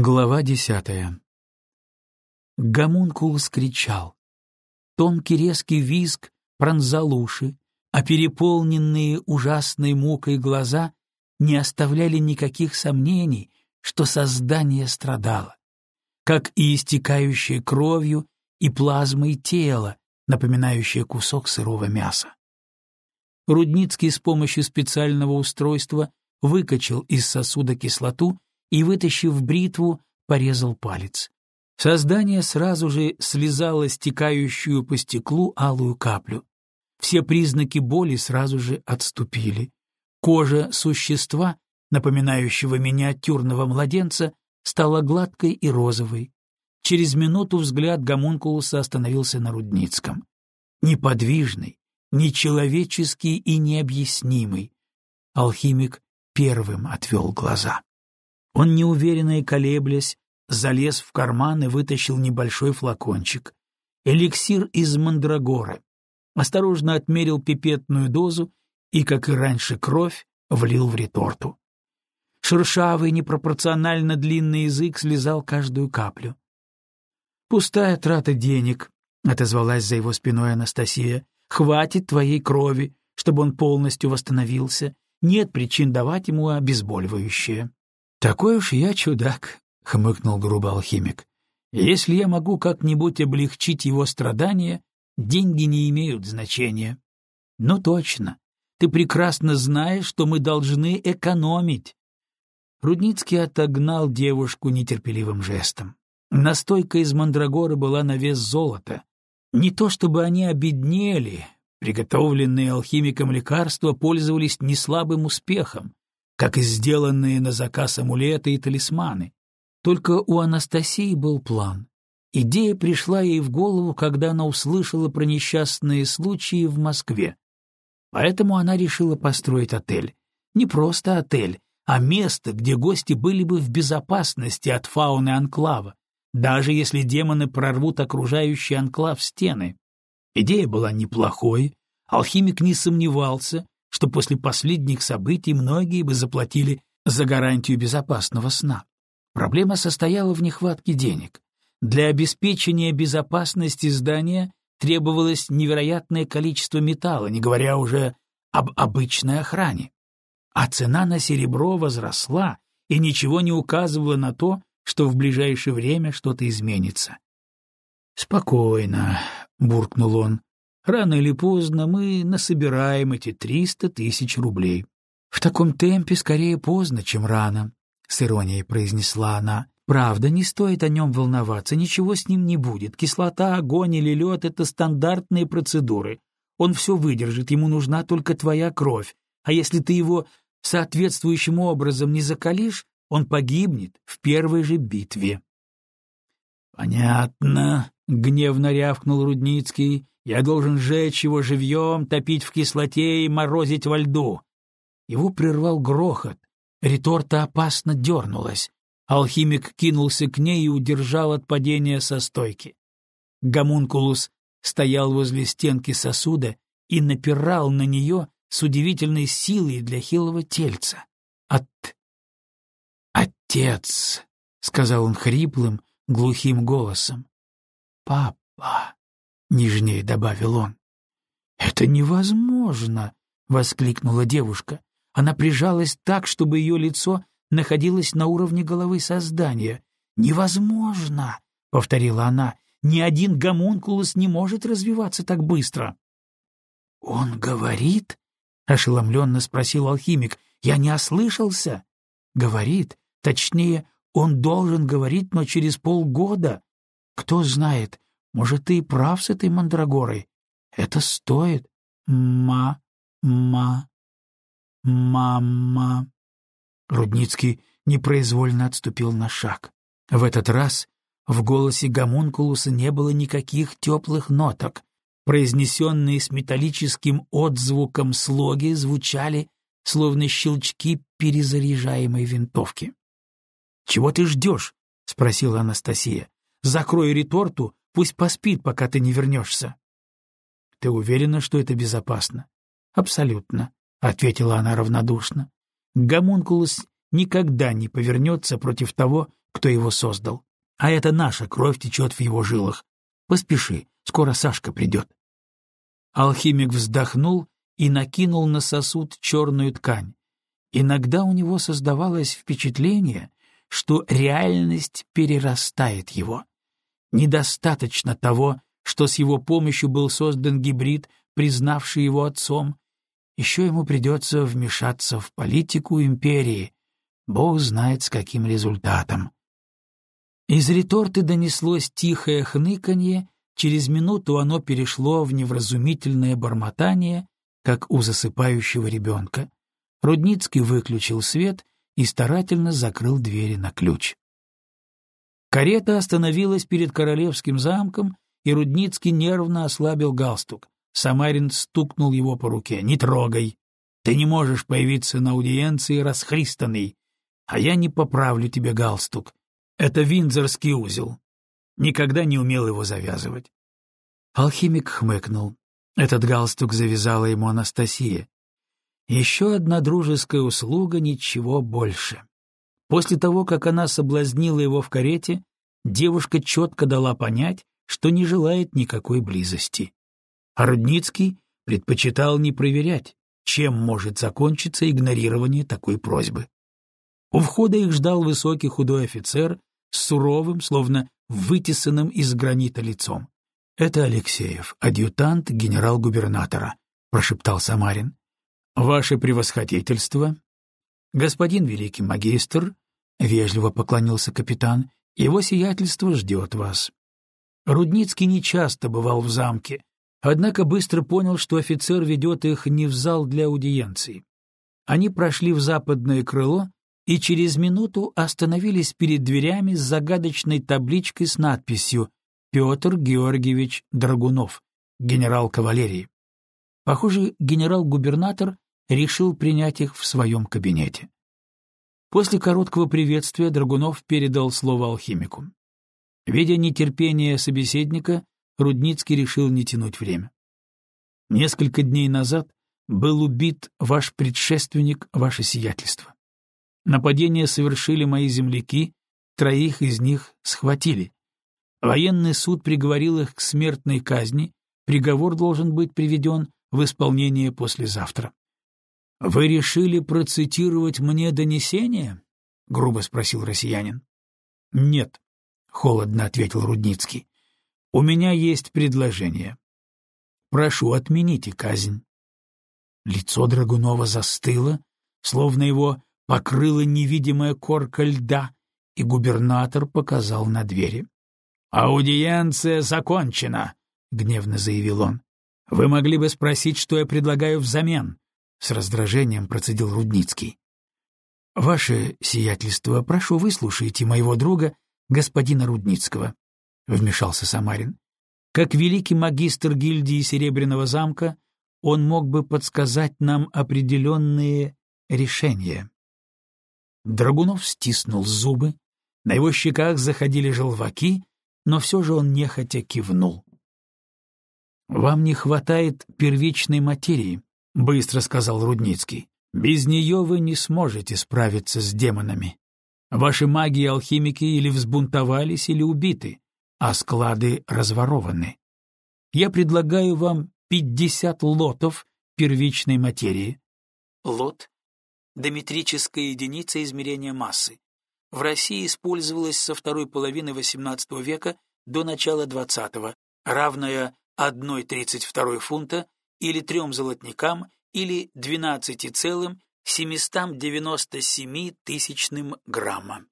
Глава десятая Гомункул скричал. Тонкий резкий визг пронзал уши, а переполненные ужасной мукой глаза не оставляли никаких сомнений, что создание страдало, как и истекающее кровью и плазмой тело, напоминающее кусок сырого мяса. Рудницкий с помощью специального устройства выкачал из сосуда кислоту и, вытащив бритву, порезал палец. Создание сразу же слезало стекающую по стеклу алую каплю. Все признаки боли сразу же отступили. Кожа существа, напоминающего миниатюрного младенца, стала гладкой и розовой. Через минуту взгляд гомункулуса остановился на Рудницком. Неподвижный, нечеловеческий и необъяснимый. Алхимик первым отвел глаза. Он, неуверенно и колеблясь, залез в карман и вытащил небольшой флакончик. Эликсир из мандрагоры. Осторожно отмерил пипетную дозу и, как и раньше, кровь влил в реторту. Шершавый, непропорционально длинный язык слезал каждую каплю. «Пустая трата денег», — отозвалась за его спиной Анастасия. «Хватит твоей крови, чтобы он полностью восстановился. Нет причин давать ему обезболивающее». «Такой уж я чудак», — хмыкнул грубо алхимик. «Если я могу как-нибудь облегчить его страдания, деньги не имеют значения». «Ну точно. Ты прекрасно знаешь, что мы должны экономить». Рудницкий отогнал девушку нетерпеливым жестом. Настойка из мандрагоры была на вес золота. Не то чтобы они обеднели, приготовленные алхимиком лекарства пользовались неслабым успехом, как и сделанные на заказ амулеты и талисманы. Только у Анастасии был план. Идея пришла ей в голову, когда она услышала про несчастные случаи в Москве. Поэтому она решила построить отель. Не просто отель, а место, где гости были бы в безопасности от фауны анклава, даже если демоны прорвут окружающий анклав стены. Идея была неплохой, алхимик не сомневался, что после последних событий многие бы заплатили за гарантию безопасного сна. Проблема состояла в нехватке денег. Для обеспечения безопасности здания требовалось невероятное количество металла, не говоря уже об обычной охране. А цена на серебро возросла, и ничего не указывало на то, что в ближайшее время что-то изменится. «Спокойно», — буркнул он, Рано или поздно мы насобираем эти триста тысяч рублей. В таком темпе скорее поздно, чем рано, — с иронией произнесла она. Правда, не стоит о нем волноваться, ничего с ним не будет. Кислота, огонь или лед — это стандартные процедуры. Он все выдержит, ему нужна только твоя кровь. А если ты его соответствующим образом не закалишь, он погибнет в первой же битве. — Понятно, — гневно рявкнул Рудницкий. Я должен сжечь его живьем, топить в кислоте и морозить во льду. Его прервал грохот. Реторта опасно дернулась. Алхимик кинулся к ней и удержал от падения со стойки. Гомункулус стоял возле стенки сосуда и напирал на нее с удивительной силой для хилого тельца. «От... отец!» — сказал он хриплым, глухим голосом. «Папа!» — нежнее добавил он. «Это невозможно!» — воскликнула девушка. Она прижалась так, чтобы ее лицо находилось на уровне головы создания. «Невозможно!» — повторила она. «Ни один гомункулус не может развиваться так быстро». «Он говорит?» — ошеломленно спросил алхимик. «Я не ослышался?» «Говорит. Точнее, он должен говорить, но через полгода. Кто знает, может, ты и прав с этой мандрагорой. Это стоит. Ма, ма, мама. Рудницкий непроизвольно отступил на шаг. В этот раз в голосе гомункулуса не было никаких теплых ноток. Произнесенные с металлическим отзвуком слоги звучали, словно щелчки перезаряжаемой винтовки. «Чего ты ждешь?» — спросила Анастасия. «Закрой реторту Пусть поспит, пока ты не вернешься. — Ты уверена, что это безопасно? — Абсолютно, — ответила она равнодушно. Гомункулус никогда не повернется против того, кто его создал. А это наша кровь течет в его жилах. Поспеши, скоро Сашка придет. Алхимик вздохнул и накинул на сосуд черную ткань. Иногда у него создавалось впечатление, что реальность перерастает его. Недостаточно того, что с его помощью был создан гибрид, признавший его отцом. Еще ему придется вмешаться в политику империи. Бог знает, с каким результатом. Из реторты донеслось тихое хныканье, через минуту оно перешло в невразумительное бормотание, как у засыпающего ребенка. Рудницкий выключил свет и старательно закрыл двери на ключ. Карета остановилась перед королевским замком, и Рудницкий нервно ослабил галстук. Самарин стукнул его по руке. «Не трогай! Ты не можешь появиться на аудиенции расхристанный, а я не поправлю тебе галстук. Это виндзорский узел. Никогда не умел его завязывать». Алхимик хмыкнул. Этот галстук завязала ему Анастасия. Еще одна дружеская услуга, ничего больше. После того, как она соблазнила его в карете, девушка четко дала понять, что не желает никакой близости. А Рудницкий предпочитал не проверять, чем может закончиться игнорирование такой просьбы. У входа их ждал высокий худой офицер с суровым, словно вытесанным из гранита лицом. «Это Алексеев, адъютант генерал-губернатора», — прошептал Самарин. «Ваше превосходительство!» «Господин великий магистр», — вежливо поклонился капитан, — «его сиятельство ждет вас». Рудницкий нечасто бывал в замке, однако быстро понял, что офицер ведет их не в зал для аудиенции. Они прошли в западное крыло и через минуту остановились перед дверями с загадочной табличкой с надписью «Петр Георгиевич Драгунов, генерал кавалерии». Похоже, генерал-губернатор решил принять их в своем кабинете. После короткого приветствия Драгунов передал слово алхимику. Видя нетерпение собеседника, Рудницкий решил не тянуть время. Несколько дней назад был убит ваш предшественник, ваше сиятельство. Нападение совершили мои земляки, троих из них схватили. Военный суд приговорил их к смертной казни, приговор должен быть приведен в исполнение послезавтра. — Вы решили процитировать мне донесение? — грубо спросил россиянин. — Нет, — холодно ответил Рудницкий. — У меня есть предложение. Прошу, отмените казнь. Лицо Драгунова застыло, словно его покрыла невидимая корка льда, и губернатор показал на двери. «Аудиенция закончена», — гневно заявил он. «Вы могли бы спросить, что я предлагаю взамен», — с раздражением процедил Рудницкий. «Ваше сиятельство, прошу, выслушайте моего друга, господина Рудницкого», — вмешался Самарин. «Как великий магистр гильдии Серебряного замка, он мог бы подсказать нам определенные решения». Драгунов стиснул зубы, на его щеках заходили желваки, но все же он нехотя кивнул. «Вам не хватает первичной материи», — быстро сказал Рудницкий. «Без нее вы не сможете справиться с демонами. Ваши маги и алхимики или взбунтовались, или убиты, а склады разворованы. Я предлагаю вам пятьдесят лотов первичной материи». Лот — дометрическая единица измерения массы. В России использовалась со второй половины XVIII века до начала XX, равная 1,32 фунта или трем золотникам или 12,797 тысячным грамма.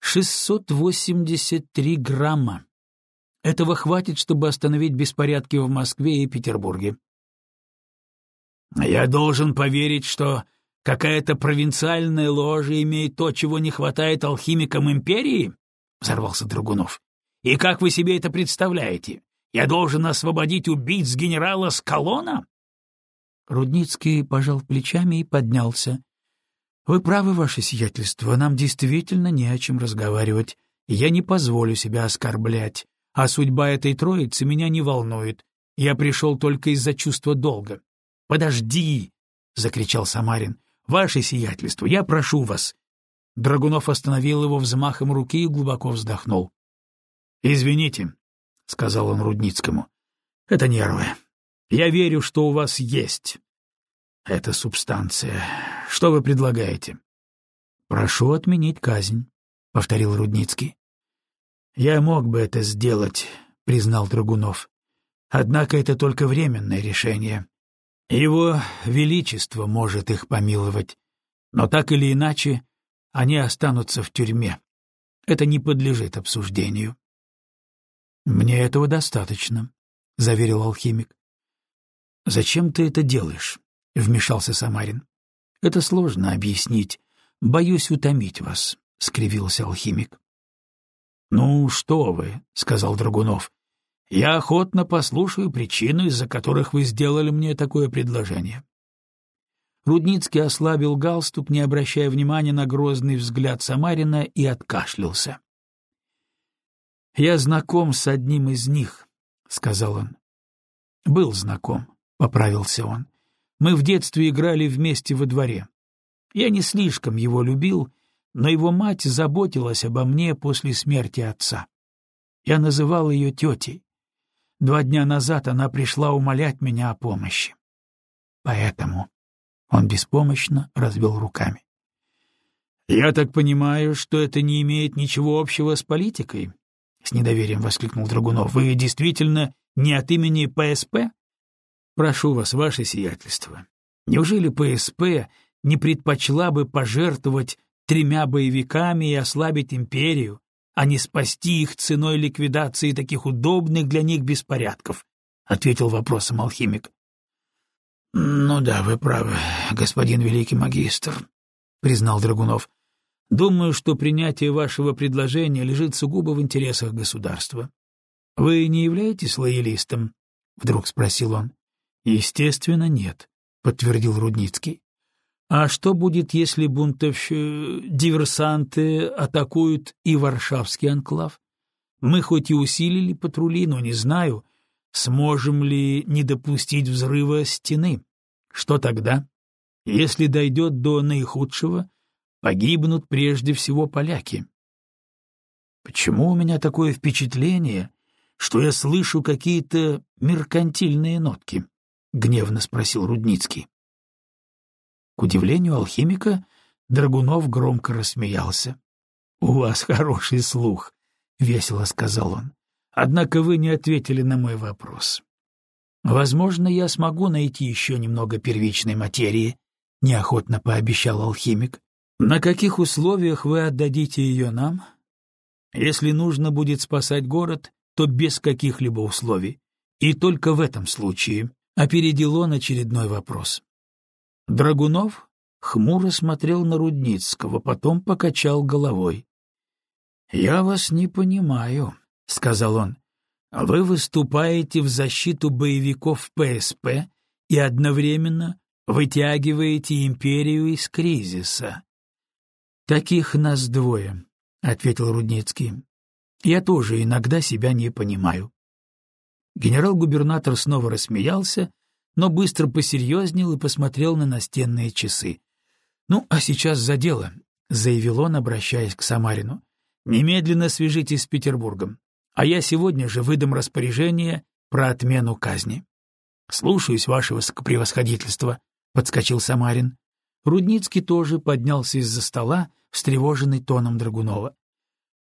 683 грамма. Этого хватит, чтобы остановить беспорядки в Москве и Петербурге. «Я должен поверить, что какая-то провинциальная ложа имеет то, чего не хватает алхимикам империи?» — взорвался Драгунов. «И как вы себе это представляете? Я должен освободить убийц генерала Скалона?» Рудницкий пожал плечами и поднялся. «Вы правы, ваше сиятельство, нам действительно не о чем разговаривать. Я не позволю себя оскорблять, а судьба этой троицы меня не волнует. Я пришел только из-за чувства долга». «Подожди!» — закричал Самарин. «Ваше сиятельство, я прошу вас. Драгунов остановил его взмахом руки и глубоко вздохнул. «Извините», — сказал он Рудницкому, — «это нервы. Я верю, что у вас есть эта субстанция. Что вы предлагаете?» «Прошу отменить казнь», — повторил Рудницкий. «Я мог бы это сделать», — признал Драгунов. «Однако это только временное решение. Его Величество может их помиловать, но так или иначе они останутся в тюрьме. Это не подлежит обсуждению». «Мне этого достаточно», — заверил алхимик. «Зачем ты это делаешь?» — вмешался Самарин. «Это сложно объяснить. Боюсь утомить вас», — скривился алхимик. «Ну что вы», — сказал Драгунов. «Я охотно послушаю причины, из-за которых вы сделали мне такое предложение». Рудницкий ослабил галстук, не обращая внимания на грозный взгляд Самарина, и откашлялся. «Я знаком с одним из них», — сказал он. «Был знаком», — поправился он. «Мы в детстве играли вместе во дворе. Я не слишком его любил, но его мать заботилась обо мне после смерти отца. Я называл ее тетей. Два дня назад она пришла умолять меня о помощи. Поэтому он беспомощно развел руками. «Я так понимаю, что это не имеет ничего общего с политикой?» — с недоверием воскликнул Драгунов. «Вы действительно не от имени ПСП?» «Прошу вас, ваше сиятельство. Неужели ПСП не предпочла бы пожертвовать тремя боевиками и ослабить империю, а не спасти их ценой ликвидации таких удобных для них беспорядков? — ответил вопросом алхимик. — Ну да, вы правы, господин великий магистр, — признал Драгунов. — Думаю, что принятие вашего предложения лежит сугубо в интересах государства. — Вы не являетесь лоялистом? — вдруг спросил он. — Естественно, нет, — подтвердил Рудницкий. А что будет, если бунтовщ... диверсанты атакуют и Варшавский анклав? Мы хоть и усилили патрули, но не знаю, сможем ли не допустить взрыва стены. Что тогда? Если дойдет до наихудшего, погибнут прежде всего поляки. Почему у меня такое впечатление, что я слышу какие-то меркантильные нотки? — гневно спросил Рудницкий. К удивлению алхимика, Драгунов громко рассмеялся. — У вас хороший слух, — весело сказал он. — Однако вы не ответили на мой вопрос. Возможно, я смогу найти еще немного первичной материи, — неохотно пообещал алхимик. На каких условиях вы отдадите ее нам? Если нужно будет спасать город, то без каких-либо условий. И только в этом случае опередил он очередной вопрос. Драгунов хмуро смотрел на Рудницкого, потом покачал головой. — Я вас не понимаю, — сказал он. — Вы выступаете в защиту боевиков ПСП и одновременно вытягиваете империю из кризиса. — Таких нас двое, — ответил Рудницкий. — Я тоже иногда себя не понимаю. Генерал-губернатор снова рассмеялся, но быстро посерьезнел и посмотрел на настенные часы. «Ну, а сейчас за дело», — заявил он, обращаясь к Самарину. «Немедленно свяжитесь с Петербургом, а я сегодня же выдам распоряжение про отмену казни». «Слушаюсь, ваше высокопревосходительство», — подскочил Самарин. Рудницкий тоже поднялся из-за стола, встревоженный тоном Драгунова.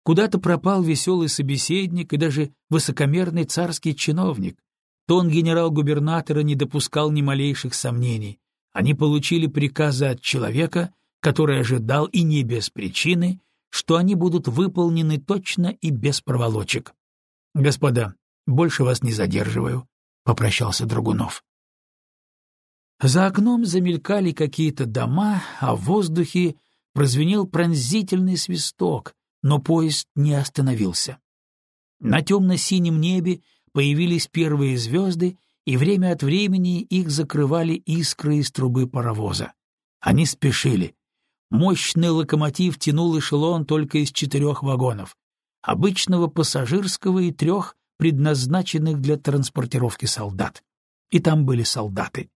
Куда-то пропал веселый собеседник и даже высокомерный царский чиновник, Тон генерал-губернатора не допускал ни малейших сомнений. Они получили приказы от человека, который ожидал и не без причины, что они будут выполнены точно и без проволочек. «Господа, больше вас не задерживаю», — попрощался Драгунов. За окном замелькали какие-то дома, а в воздухе прозвенел пронзительный свисток, но поезд не остановился. На темно-синем небе появились первые звезды, и время от времени их закрывали искры из трубы паровоза. Они спешили. Мощный локомотив тянул эшелон только из четырех вагонов, обычного пассажирского и трех, предназначенных для транспортировки солдат. И там были солдаты.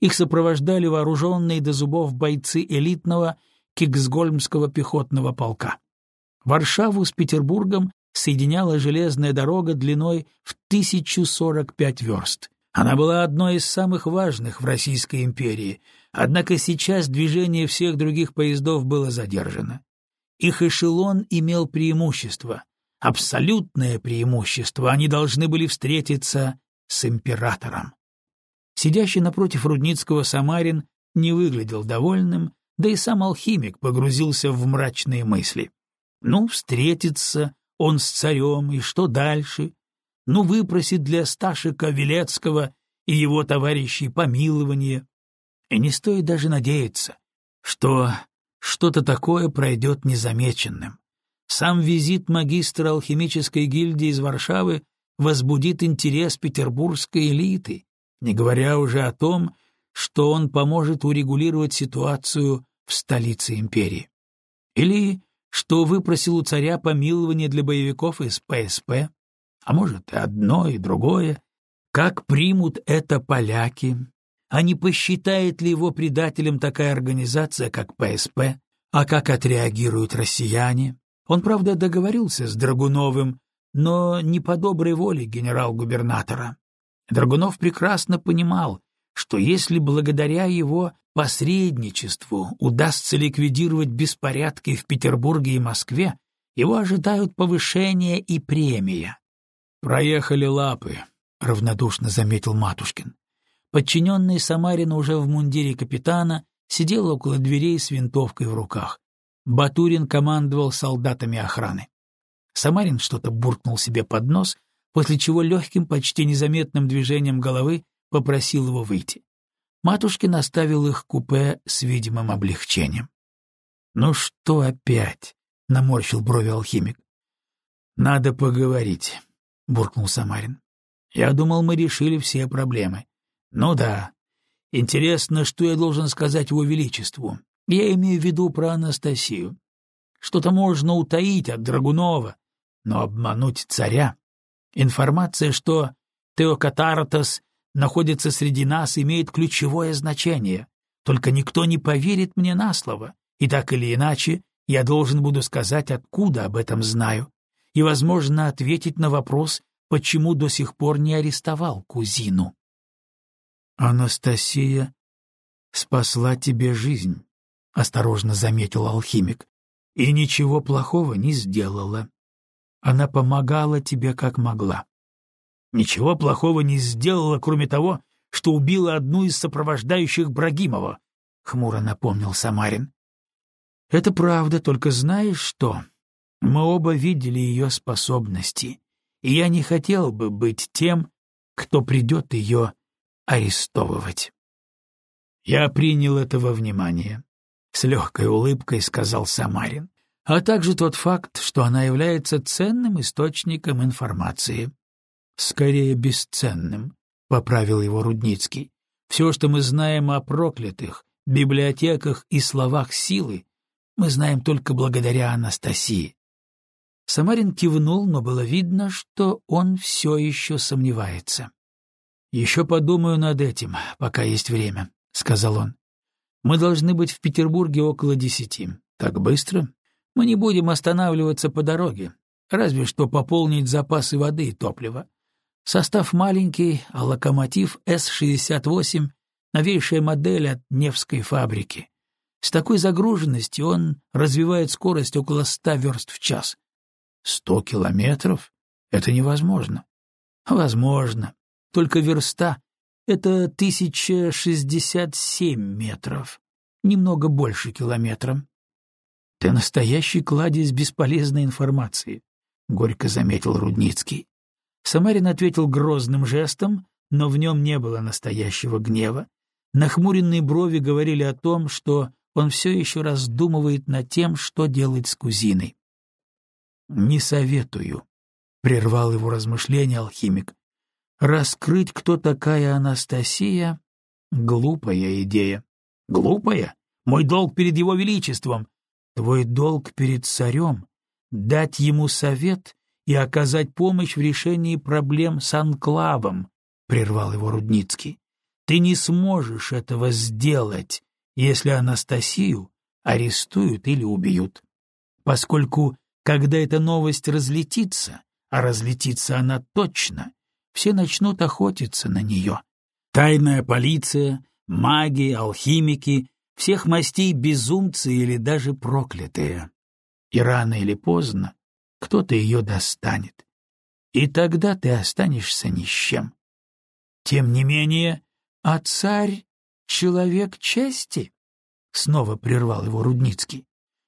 Их сопровождали вооруженные до зубов бойцы элитного Киксгольмского пехотного полка. Варшаву с Петербургом соединяла железная дорога длиной в 1045 верст. Она была одной из самых важных в Российской империи, однако сейчас движение всех других поездов было задержано. Их эшелон имел преимущество, абсолютное преимущество, они должны были встретиться с императором. Сидящий напротив Рудницкого Самарин не выглядел довольным, да и сам алхимик погрузился в мрачные мысли. Ну, встретится он с царем, и что дальше? Ну, выпросит для Сташика Велецкого и его товарищей помилование. И не стоит даже надеяться, что что-то такое пройдет незамеченным. Сам визит магистра алхимической гильдии из Варшавы возбудит интерес петербургской элиты, не говоря уже о том, что он поможет урегулировать ситуацию в столице империи. Или что выпросил у царя помилование для боевиков из ПСП, а может и одно, и другое. Как примут это поляки? А не посчитает ли его предателем такая организация, как ПСП? А как отреагируют россияне? Он, правда, договорился с Драгуновым, но не по доброй воле генерал-губернатора. Драгунов прекрасно понимал, что если благодаря его посредничеству удастся ликвидировать беспорядки в Петербурге и Москве, его ожидают повышение и премия. «Проехали лапы», — равнодушно заметил Матушкин. Подчиненный Самарин уже в мундире капитана сидел около дверей с винтовкой в руках. Батурин командовал солдатами охраны. Самарин что-то буркнул себе под нос, после чего легким, почти незаметным движением головы попросил его выйти. Матушкин оставил их купе с видимым облегчением. «Ну что опять?» — наморщил брови алхимик. «Надо поговорить», — буркнул Самарин. «Я думал, мы решили все проблемы. Ну да. Интересно, что я должен сказать его величеству. Я имею в виду про Анастасию. Что-то можно утаить от Драгунова, но обмануть царя. Информация, что Теокатартас находится среди нас, имеет ключевое значение. Только никто не поверит мне на слово, и так или иначе я должен буду сказать, откуда об этом знаю, и, возможно, ответить на вопрос, почему до сих пор не арестовал кузину. «Анастасия спасла тебе жизнь», — осторожно заметил алхимик, — «и ничего плохого не сделала. Она помогала тебе как могла ничего плохого не сделала, кроме того, что убила одну из сопровождающих Брагимова, — хмуро напомнил Самарин. — Это правда, только знаешь что? Мы оба видели ее способности, и я не хотел бы быть тем, кто придет ее арестовывать. Я принял это во внимание, — с легкой улыбкой сказал Самарин, а также тот факт, что она является ценным источником информации скорее бесценным, — поправил его Рудницкий. Все, что мы знаем о проклятых, библиотеках и словах силы, мы знаем только благодаря Анастасии. Самарин кивнул, но было видно, что он все еще сомневается. «Еще подумаю над этим, пока есть время», — сказал он. «Мы должны быть в Петербурге около десяти. Так быстро? Мы не будем останавливаться по дороге, разве что пополнить запасы воды и топлива. Состав маленький, а локомотив С-68 — новейшая модель от Невской фабрики. С такой загруженностью он развивает скорость около ста верст в час. Сто километров? Это невозможно. Возможно. Только верста — это тысяча шестьдесят семь метров. Немного больше километра. Ты настоящий кладезь бесполезной информации, — горько заметил Рудницкий. Самарин ответил грозным жестом, но в нем не было настоящего гнева. Нахмуренные брови говорили о том, что он все еще раздумывает над тем, что делать с кузиной. «Не советую», — прервал его размышления алхимик. «Раскрыть, кто такая Анастасия — глупая идея». «Глупая? Мой долг перед его величеством. Твой долг перед царем — дать ему совет и оказать помощь в решении проблем с анклавом, — прервал его Рудницкий. Ты не сможешь этого сделать, если Анастасию арестуют или убьют. Поскольку, когда эта новость разлетится, а разлетится она точно, все начнут охотиться на нее. Тайная полиция, маги, алхимики, всех мастей безумцы или даже проклятые. И рано или поздно кто-то ее достанет. И тогда ты останешься ни с чем. Тем не менее, а царь — человек чести? Снова прервал его Рудницкий.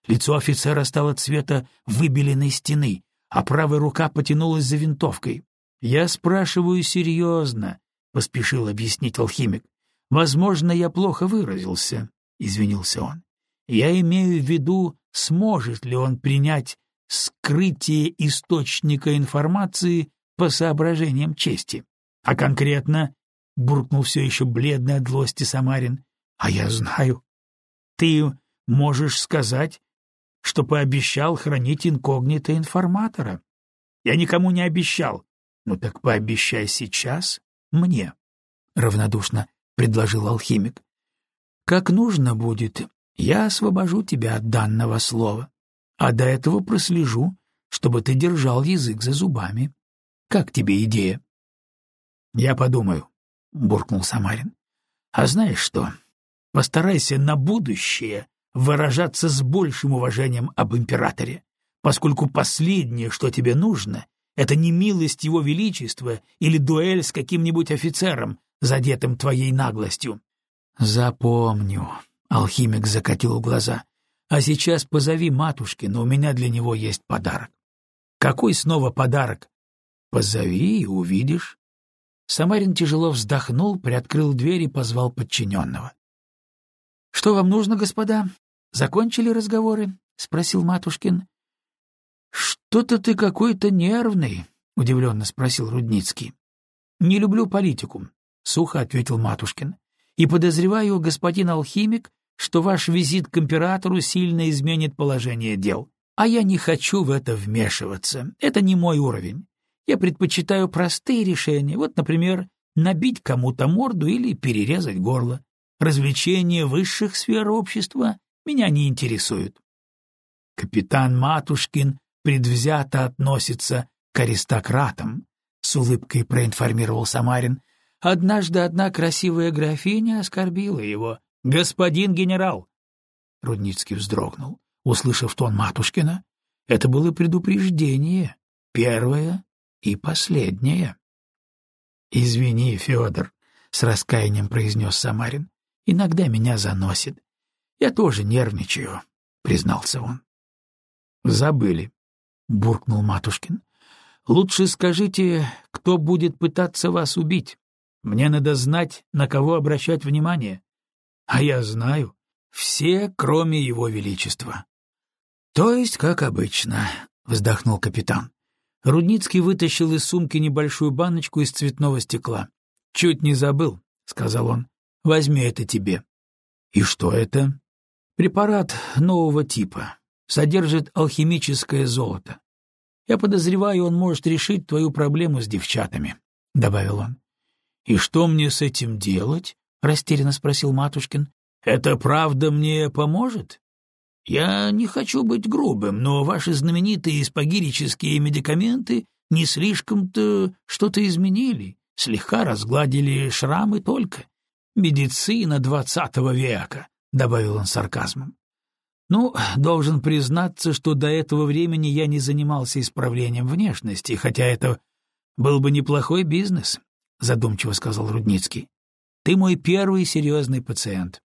Лицо офицера стало цвета выбеленной стены, а правая рука потянулась за винтовкой. «Я спрашиваю серьезно», — поспешил объяснить алхимик. «Возможно, я плохо выразился», — извинился он. «Я имею в виду, сможет ли он принять скрытие источника информации по соображениям чести. А конкретно, — буркнул все еще бледный от злости Самарин, — а я знаю. Ты можешь сказать, что пообещал хранить инкогнито информатора. Я никому не обещал. Ну так пообещай сейчас мне, — равнодушно предложил алхимик. Как нужно будет, я освобожу тебя от данного слова, а до этого прослежу, чтобы ты держал язык за зубами. Как тебе идея? — Я подумаю, — буркнул Самарин. — А знаешь что? Постарайся на будущее выражаться с большим уважением об императоре, поскольку последнее, что тебе нужно, это не милость его величества или дуэль с каким-нибудь офицером, задетым твоей наглостью. — Запомню, — алхимик закатил глаза. — А сейчас позови матушкина, у меня для него есть подарок. — Какой снова подарок? — Позови и увидишь. Самарин тяжело вздохнул, приоткрыл дверь и позвал подчиненного. — Что вам нужно, господа? Закончили разговоры? — спросил Матушкин. — Что-то ты какой-то нервный, — удивленно спросил Рудницкий. — Не люблю политику, — сухо ответил Матушкин. — И подозреваю, господин алхимик, что ваш визит к императору сильно изменит положение дел. А я не хочу в это вмешиваться. Это не мой уровень. Я предпочитаю простые решения. Вот, например, набить кому-то морду или перерезать горло. Развлечения высших сфер общества меня не интересуют. Капитан Матушкин предвзято относится к аристократам, с улыбкой проинформировал Самарин. Однажды одна красивая графиня оскорбила его. «Господин генерал!» Рудницкий вздрогнул, услышав тон Матушкина. Это было предупреждение, первое и последнее. «Извини, Федор», — с раскаянием произнес Самарин. «Иногда меня заносит. Я тоже нервничаю», — признался он. «Забыли», — буркнул Матушкин. «Лучше скажите, кто будет пытаться вас убить. Мне надо знать, на кого обращать внимание. А я знаю. Все, кроме его величества». «То есть, как обычно», — вздохнул капитан. Рудницкий вытащил из сумки небольшую баночку из цветного стекла. «Чуть не забыл», — сказал он. «Возьми это тебе». «И что это?» «Препарат нового типа. Содержит алхимическое золото. Я подозреваю, он может решить твою проблему с девчатами», — добавил он. «И что мне с этим делать?» — растерянно спросил Матушкин. «Это правда мне поможет?» Я не хочу быть грубым, но ваши знаменитые спагирические медикаменты не слишком-то что-то изменили, слегка разгладили шрамы только. Медицина двадцатого века, — добавил он сарказмом. Ну, должен признаться, что до этого времени я не занимался исправлением внешности, хотя это был бы неплохой бизнес, — задумчиво сказал Рудницкий. Ты мой первый серьезный пациент.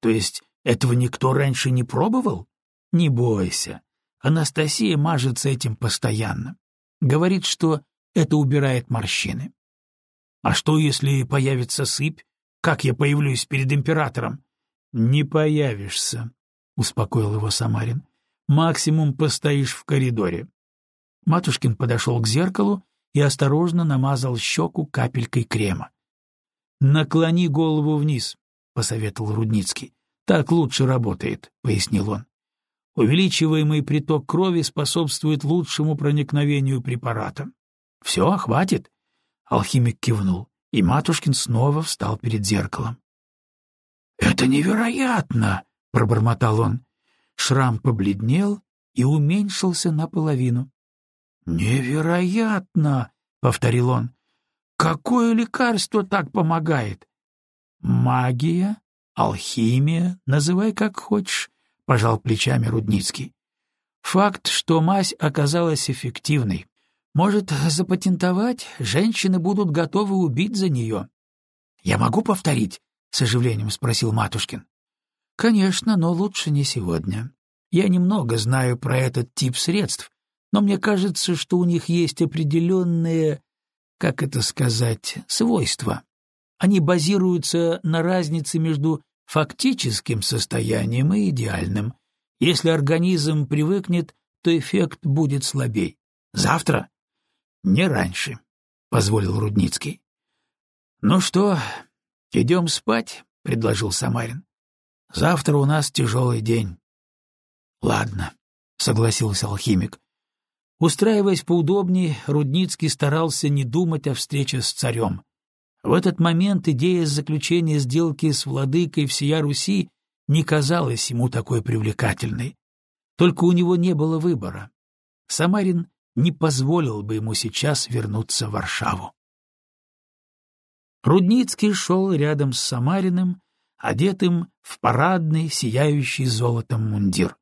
То есть этого никто раньше не пробовал? Не бойся. Анастасия мажется этим постоянно. Говорит, что это убирает морщины. А что, если появится сыпь? Как я появлюсь перед императором? Не появишься, успокоил его Самарин. Максимум постоишь в коридоре. Матушкин подошел к зеркалу и осторожно намазал щеку капелькой крема. «Наклони голову вниз», — посоветовал Рудницкий. Так лучше работает, — пояснил он. Увеличиваемый приток крови способствует лучшему проникновению препарата. — Все, хватит? — алхимик кивнул, и Матушкин снова встал перед зеркалом. — Это невероятно! — пробормотал он. шрам побледнел и уменьшился наполовину. «Невероятно!» — повторил он. «Какое лекарство так помогает?» «Магия, алхимия, называй как хочешь», — пожал плечами Рудницкий. «Факт, что мазь оказалась эффективной. Может, запатентовать, женщины будут готовы убить за нее». «Я могу повторить?» — с оживлением спросил Матушкин. «Конечно, но лучше не сегодня. Я немного знаю про этот тип средств, но мне кажется, что у них есть определенные, как это сказать, свойства. Они базируются на разнице между фактическим состоянием и идеальным. Если организм привыкнет, то эффект будет слабей. Завтра? Не раньше, — позволил Рудницкий. — Ну что, идем спать, — предложил Самарин. — Завтра у нас тяжелый день. — Ладно, — согласился алхимик. Устраиваясь поудобнее, Рудницкий старался не думать о встрече с царем. В этот момент идея заключения сделки с владыкой всея Руси не казалась ему такой привлекательной. Только у него не было выбора. Самарин не позволил бы ему сейчас вернуться в Варшаву. Рудницкий шел рядом с Самариным, одетым в парадный, сияющий золотом мундир.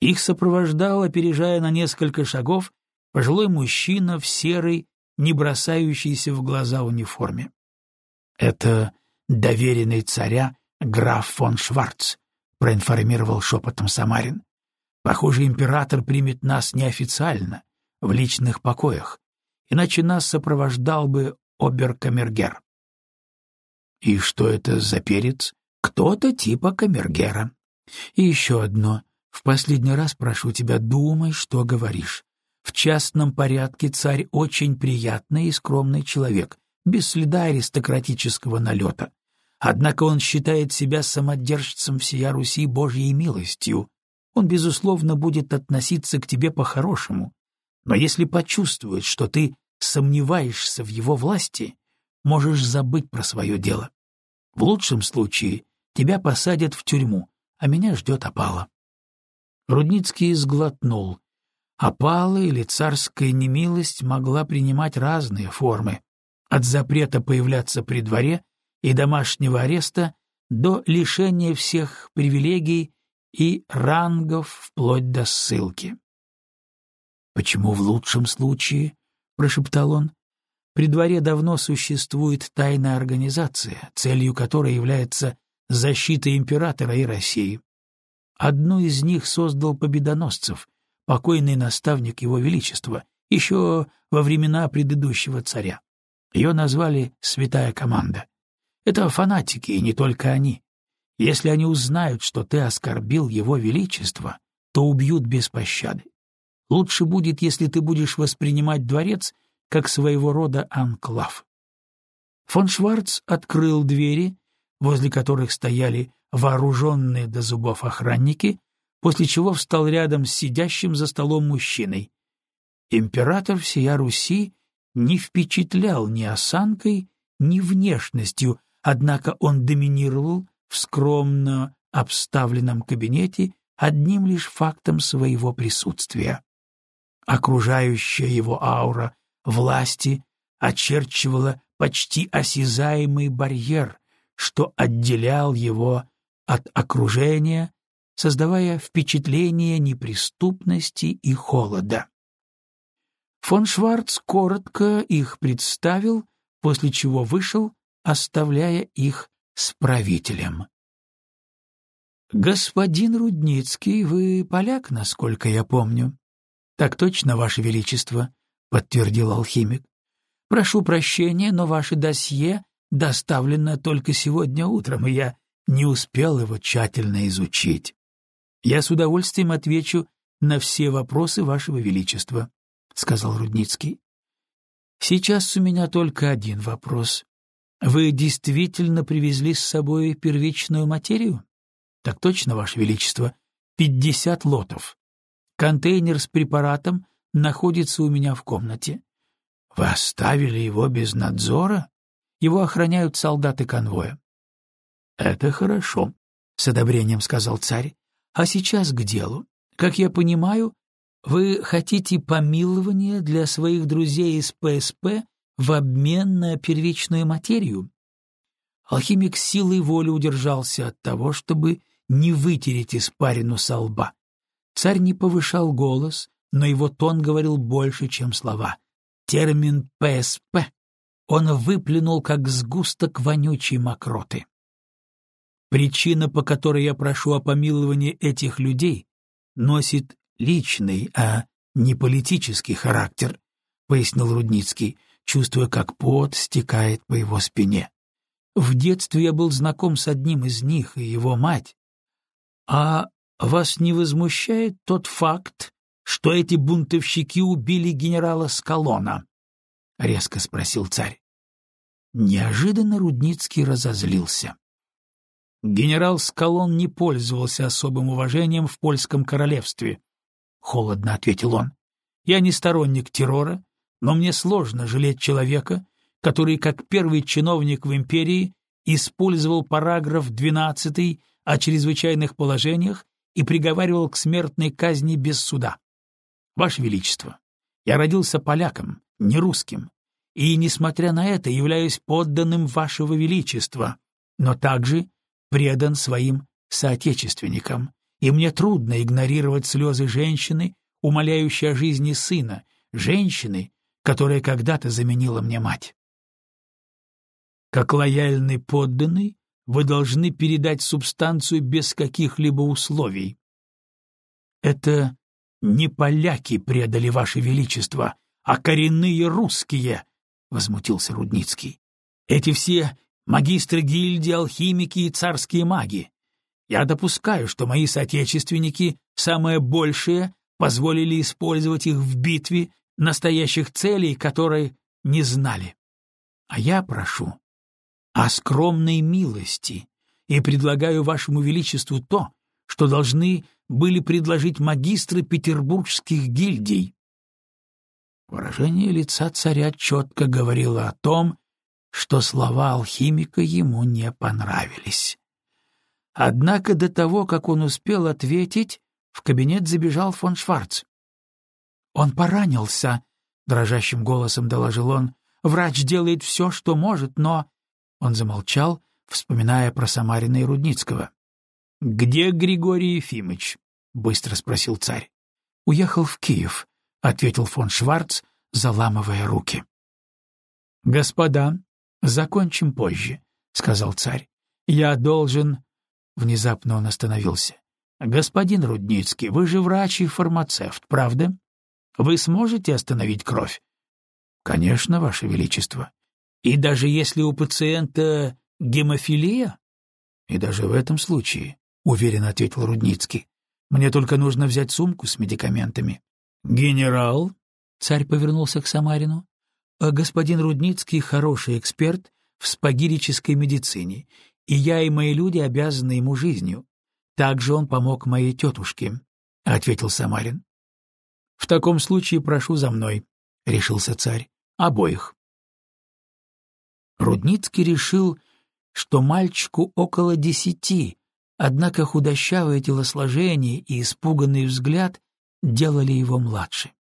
Их сопровождал, опережая на несколько шагов, пожилой мужчина в серой, не бросающейся в глаза униформе. «Это доверенный царя граф фон Шварц», — проинформировал шепотом Самарин. «Похоже, император примет нас неофициально, в личных покоях, иначе нас сопровождал бы оберкамергер». «И что это за перец?» «Кто-то типа камергера». «И еще одно. В последний раз прошу тебя, думай, что говоришь. В частном порядке царь очень приятный и скромный человек, без следа аристократического налета. Однако он считает себя самодержцем всея Руси Божьей милостью. Он, безусловно, будет относиться к тебе по-хорошему. Но если почувствует, что ты сомневаешься в его власти, можешь забыть про свое дело. В лучшем случае тебя посадят в тюрьму, а меня ждет опала. Рудницкий сглотнул. Опала или царская немилость могла принимать разные формы, от запрета появляться при дворе и домашнего ареста до лишения всех привилегий и рангов вплоть до ссылки. «Почему в лучшем случае?» — прошептал он. «При дворе давно существует тайная организация, целью которой является защита императора и России. Одну из них создал Победоносцев, покойный наставник его величества, еще во времена предыдущего царя. Ее назвали «Святая команда». Это фанатики, и не только они. Если они узнают, что ты оскорбил его величество, то убьют без пощады. Лучше будет, если ты будешь воспринимать дворец как своего рода анклав. Фон Шварц открыл двери, возле которых стояли вооруженные до зубов охранники, после чего встал рядом с сидящим за столом мужчиной. Император всея Руси не впечатлял ни осанкой, ни внешностью, однако он доминировал в скромно обставленном кабинете одним лишь фактом своего присутствия. Окружающая его аура власти очерчивала почти осязаемый барьер, что отделял его от окружения, создавая впечатление неприступности и холода. Фон Шварц коротко их представил, после чего вышел, оставляя их с правителем. «Господин Рудницкий, вы поляк, насколько я помню?» «Так точно, Ваше Величество», — подтвердил алхимик. «Прошу прощения, но ваше досье доставлено только сегодня утром, и я не успел его тщательно изучить. Я с удовольствием отвечу на все вопросы Вашего Величества, — сказал Рудницкий. Сейчас у меня только один вопрос. Вы действительно привезли с собой первичную материю? Так точно, Ваше Величество, пятьдесят лотов. Контейнер с препаратом находится у меня в комнате. Вы оставили его без надзора? Его охраняют солдаты конвоя. «Это хорошо», — с одобрением сказал царь. А сейчас к делу. Как я понимаю, вы хотите помилования для своих друзей из ПСП в обмен на первичную материю? Алхимик силой воли удержался от того, чтобы не вытереть испарину со лба. Царь не повышал голос, но его тон говорил больше, чем слова. Термин «ПСП» он выплюнул, как сгусток вонючей мокроты. Причина, по которой я прошу о помиловании этих людей, носит личный, а не политический характер, — пояснил Рудницкий, чувствуя, как пот стекает по его спине. В детстве я был знаком с одним из них и его мать. А вас не возмущает тот факт, что эти бунтовщики убили генерала Скалона? — резко спросил царь. Неожиданно Рудницкий разозлился. Генерал Скалон не пользовался особым уважением в польском королевстве, — холодно ответил он. Я не сторонник террора, но мне сложно жалеть человека, который, как первый чиновник в империи, использовал параграф 12 о чрезвычайных положениях и приговаривал к смертной казни без суда. Ваше Величество, я родился поляком, не русским, и, несмотря на это, являюсь подданным Вашего Величества, но также предан своим соотечественникам, и мне трудно игнорировать слезы женщины, умоляющей о жизни сына, женщины, которая когда-то заменила мне мать. Как лояльный подданный, вы должны передать субстанцию без каких-либо условий. Это не поляки предали ваше величество, а коренные русские, — возмутился Рудницкий. Эти все магистры гильдии, алхимики и царские маги. Я допускаю, что мои соотечественники, самое большее, позволили использовать их в битве настоящих целей, которые не знали. А я прошу о скромной милости и предлагаю вашему величеству то, что должны были предложить магистры петербургских гильдий. Выражение лица царя четко говорило о том, что слова алхимика ему не понравились. Однако до того, как он успел ответить, в кабинет забежал фон Шварц. «Он поранился», — дрожащим голосом доложил он. «Врач делает все, что может, но...» Он замолчал, вспоминая про Самарина и Рудницкого. «Где Григорий Ефимыч?» — быстро спросил царь. «Уехал в Киев», — ответил фон Шварц, заламывая руки. «Господа, закончим позже», — сказал царь. «Я должен...» Внезапно он остановился. «Господин Рудницкий, вы же врач и фармацевт, правда? Вы сможете остановить кровь?» «Конечно, Ваше Величество. И даже если у пациента гемофилия?» «И даже в этом случае», — уверенно ответил Рудницкий. «Мне только нужно взять сумку с медикаментами». «Генерал?» — царь повернулся к Самарину. «А «Господин Рудницкий — хороший эксперт в спагирической медицине, и я и мои люди обязаны ему жизнью. Также он помог моей тетушке», — ответил Самарин. «В таком случае прошу за мной», — решился царь. «Обоих». Рудницкий решил, что мальчику около десяти, однако худощавое телосложение и испуганный взгляд делали его младше.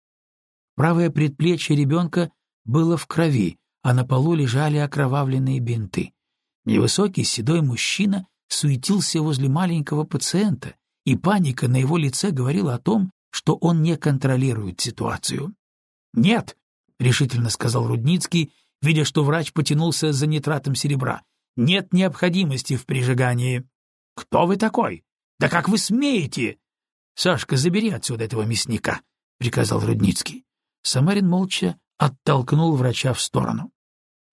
Правое предплечье ребенка было в крови, а на полу лежали окровавленные бинты. Невысокий седой мужчина суетился возле маленького пациента, и паника на его лице говорила о том, что он не контролирует ситуацию. «Нет», — решительно сказал Рудницкий, видя, что врач потянулся за нитратом серебра, — «нет необходимости в прижигании». «Кто вы такой? Да как вы смеете?» «Сашка, забери отсюда этого мясника», — приказал Рудницкий. Самарин молча оттолкнул врача в сторону.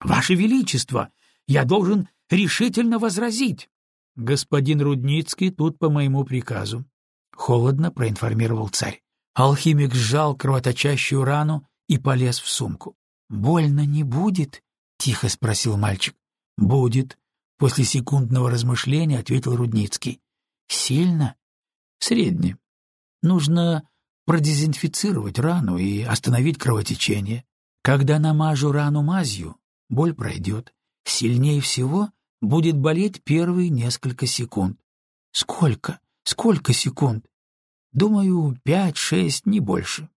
«Ваше Величество, я должен решительно возразить!» «Господин Рудницкий тут по моему приказу», — холодно проинформировал царь. Алхимик сжал кровоточащую рану и полез в сумку. «Больно не будет?» — тихо спросил мальчик. «Будет», — после секундного размышления ответил Рудницкий. «Сильно?» «Средне. Нужно продезинфицировать рану и остановить кровотечение. Когда намажу рану мазью, боль пройдет. Сильнее всего будет болеть первые несколько секунд. Сколько? Сколько секунд? Думаю, пять-шесть, не больше.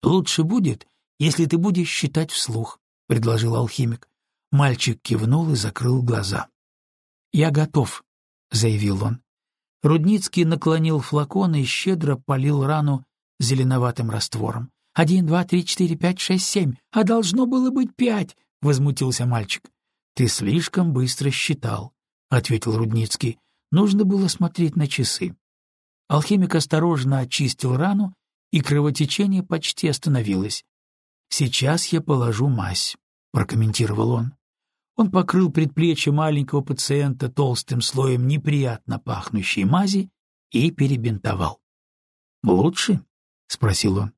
Лучше будет, если ты будешь считать вслух, предложил алхимик. Мальчик кивнул и закрыл глаза. Я готов, заявил он. Рудницкий наклонил флакон и щедро полил рану зеленоватым раствором. «Один, два, три, четыре, пять, шесть, семь. А должно было быть пять!» — возмутился мальчик. «Ты слишком быстро считал», — ответил Рудницкий. «Нужно было смотреть на часы». Алхимик осторожно очистил рану, и кровотечение почти остановилось. «Сейчас я положу мазь», — прокомментировал он. Он покрыл предплечье маленького пациента толстым слоем неприятно пахнущей мази и перебинтовал. «Лучше?» — спросил он.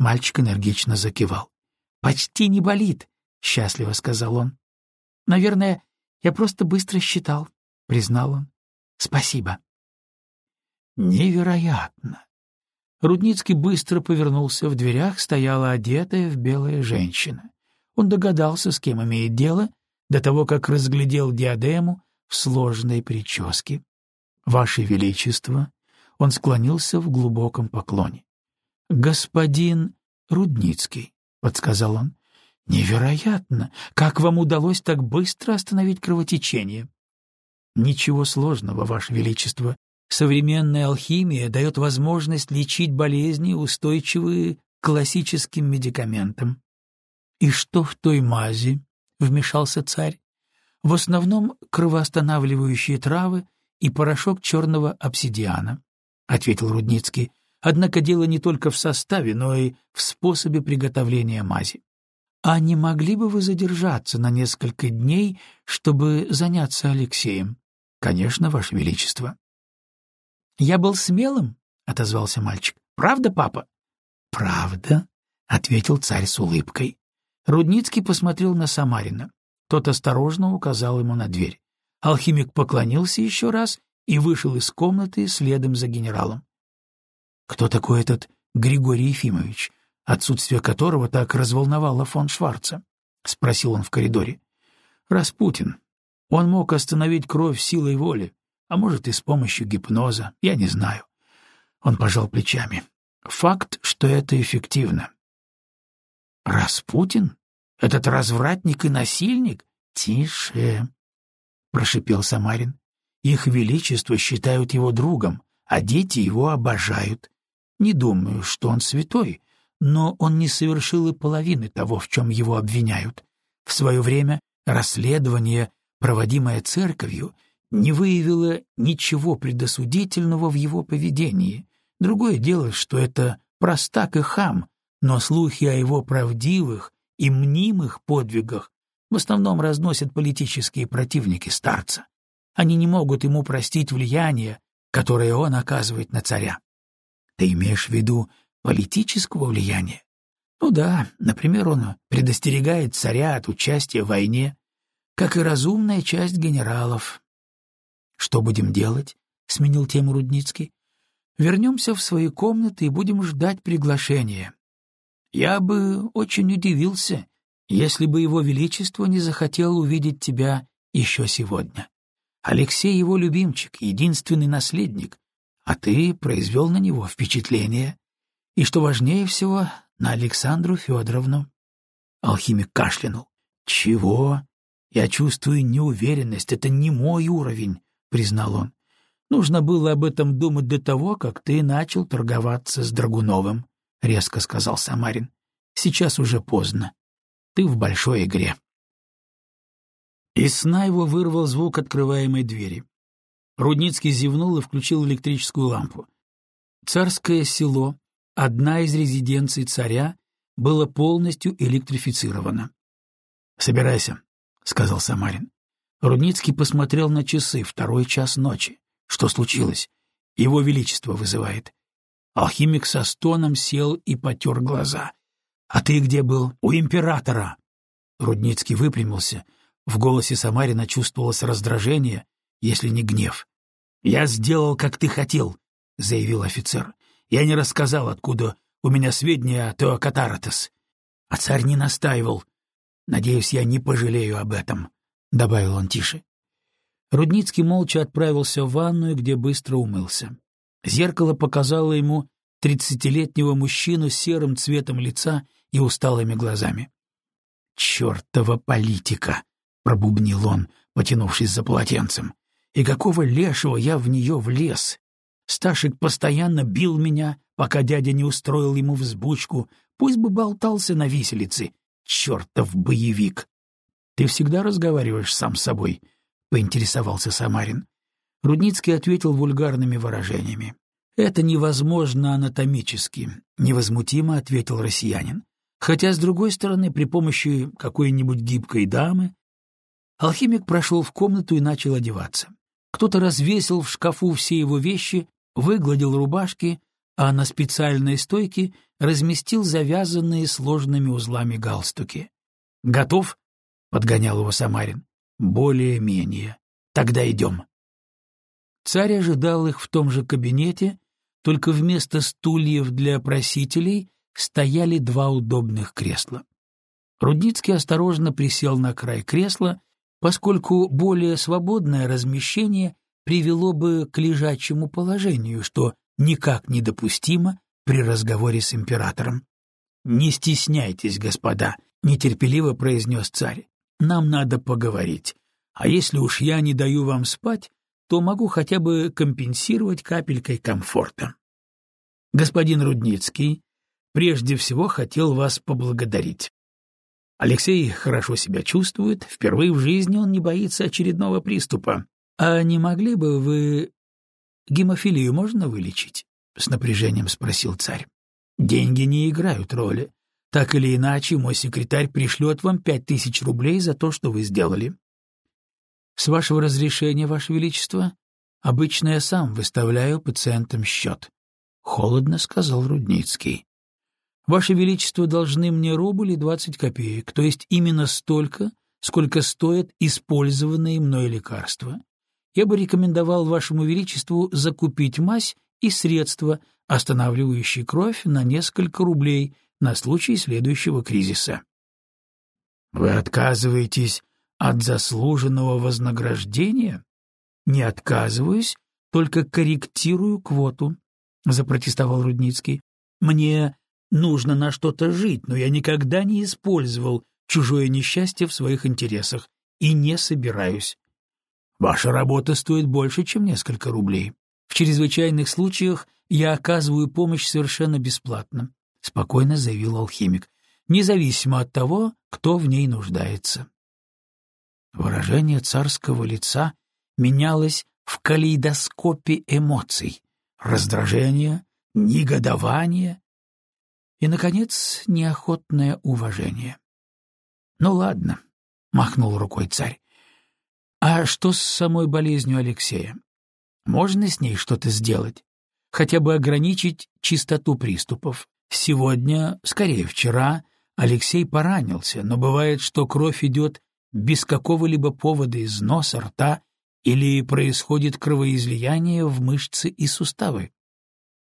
Мальчик энергично закивал. «Почти не болит», — счастливо сказал он. «Наверное, я просто быстро считал», — признал он. «Спасибо». «Невероятно!» Рудницкий быстро повернулся, в дверях стояла одетая в белая женщина. Он догадался, с кем имеет дело, до того, как разглядел диадему в сложной прическе. «Ваше Величество!» Он склонился в глубоком поклоне. «Господин Рудницкий», — подсказал он. «Невероятно! Как вам удалось так быстро остановить кровотечение?» «Ничего сложного, Ваше Величество. Современная алхимия дает возможность лечить болезни, устойчивые к классическим медикаментам». «И что в той мази?» вмешался царь. В основном кровоостанавливающие травы и порошок черного обсидиана, ответил Рудницкий. Однако дело не только в составе, но и в способе приготовления мази. А не могли бы вы задержаться на несколько дней, чтобы заняться Алексеем? Конечно, ваше величество. Я был смелым, отозвался мальчик. Правда, папа? Правда, ответил царь с улыбкой. Рудницкий посмотрел на Самарина. Тот осторожно указал ему на дверь. Алхимик поклонился еще раз и вышел из комнаты следом за генералом. Кто такой этот Григорий Ефимович, отсутствие которого так разволновало фон Шварца? — спросил он в коридоре. — Распутин. Он мог остановить кровь силой воли, а может и с помощью гипноза, я не знаю. Он пожал плечами. Факт, что это эффективно. «Распутин? Этот развратник и насильник? Тише!» — прошипел Самарин. «Их величество считают его другом, а дети его обожают. Не думаю, что он святой, но он не совершил и половины того, в чем его обвиняют. В свое время расследование, проводимое церковью, не выявило ничего предосудительного в его поведении. Другое дело, что это простак и хам, но слухи о его правдивых и мнимых подвигах в основном разносят политические противники старца. Они не могут ему простить влияние, которое он оказывает на царя. Ты имеешь в виду политического влияния? Ну да, например, он предостерегает царя от участия в войне, как и разумная часть генералов. Что будем делать? — сменил тему Рудницкий. Вернемся в свои комнаты и будем ждать приглашения. Я бы очень удивился, если бы его величество не захотел увидеть тебя еще сегодня. Алексей его любимчик, единственный наследник, а ты произвел на него впечатление. И, что важнее всего, на Александру Федоровну. Алхимик кашлянул. «Чего? Я чувствую неуверенность, это не мой уровень», — признал он. «Нужно было об этом думать до того, как ты начал торговаться с Драгуновым. — резко сказал Самарин. — Сейчас уже поздно. Ты в большой игре. Из сна его вырвал звук открываемой двери. Рудницкий зевнул и включил электрическую лампу. Царское село, одна из резиденций царя, было полностью электрифицировано. «Собирайся», — сказал Самарин. Рудницкий посмотрел на часы, второй час ночи. Что случилось? Его Величество вызывает. Алхимик со стоном сел и потер глаза. «А ты где был? У императора!» Рудницкий выпрямился. В голосе Самарина чувствовалось раздражение, если не гнев. «Я сделал, как ты хотел», — заявил офицер. «Я не рассказал, откуда у меня сведения о Теокатаратес. А царь не настаивал. Надеюсь, я не пожалею об этом», — добавил он тише. Рудницкий молча отправился в ванную, где быстро умылся. Зеркало показало ему тридцатилетнего мужчину с серым цветом лица и усталыми глазами. «Чертова политика!» — пробубнил он, потянувшись за полотенцем. «И какого лешего я в нее влез? Сташик постоянно бил меня, пока дядя не устроил ему взбучку, пусть бы болтался на виселице. Чертов боевик!» «Ты всегда разговариваешь сам с собой?» — поинтересовался Самарин. Рудницкий ответил вульгарными выражениями. «Это невозможно анатомически», — невозмутимо ответил россиянин. Хотя, с другой стороны, при помощи какой-нибудь гибкой дамы алхимик прошел в комнату и начал одеваться. Кто-то развесил в шкафу все его вещи, выгладил рубашки, а на специальной стойке разместил завязанные сложными узлами галстуки. «Готов?» — подгонял его Самарин. «Более-менее. Тогда идем». Царь ожидал их в том же кабинете, только вместо стульев для просителей стояли два удобных кресла. Рудницкий осторожно присел на край кресла, поскольку более свободное размещение привело бы к лежачему положению, что никак недопустимо при разговоре с императором. «Не стесняйтесь, господа», — нетерпеливо произнес царь. «Нам надо поговорить. А если уж я не даю вам спать, то могу хотя бы компенсировать капелькой комфорта. Господин Рудницкий, прежде всего хотел вас поблагодарить. Алексей хорошо себя чувствует, впервые в жизни он не боится очередного приступа. А не могли бы вы... Гемофилию можно вылечить? — с напряжением спросил царь. Деньги не играют роли. Так или иначе, мой секретарь пришлет вам пять тысяч рублей за то, что вы сделали. С вашего разрешения, Ваше Величество, обычно я сам выставляю пациентам счет. Холодно сказал Рудницкий. Ваше Величество должны мне рубль и двадцать копеек, то есть именно столько, сколько стоят использованные мной лекарства. Я бы рекомендовал Вашему Величеству закупить мазь и средства, останавливающие кровь на несколько рублей на случай следующего кризиса. — Вы отказываетесь от заслуженного вознаграждения? Не отказываюсь, только корректирую квоту, — запротестовал Рудницкий. Мне нужно на что-то жить, но я никогда не использовал чужое несчастье в своих интересах и не собираюсь. Ваша работа стоит больше, чем несколько рублей. В чрезвычайных случаях я оказываю помощь совершенно бесплатно, — спокойно заявил алхимик, — независимо от того, кто в ней нуждается. Выражение царского лица менялось в калейдоскопе эмоций — раздражение, негодование и, наконец, неохотное уважение. «Ну ладно», — махнул рукой царь. «А что с самой болезнью Алексея? Можно с ней что-то сделать? Хотя бы ограничить частоту приступов? Сегодня, скорее вчера, Алексей поранился, но бывает, что кровь идет без какого-либо повода из носа, рта или происходит кровоизлияние в мышцы и суставы.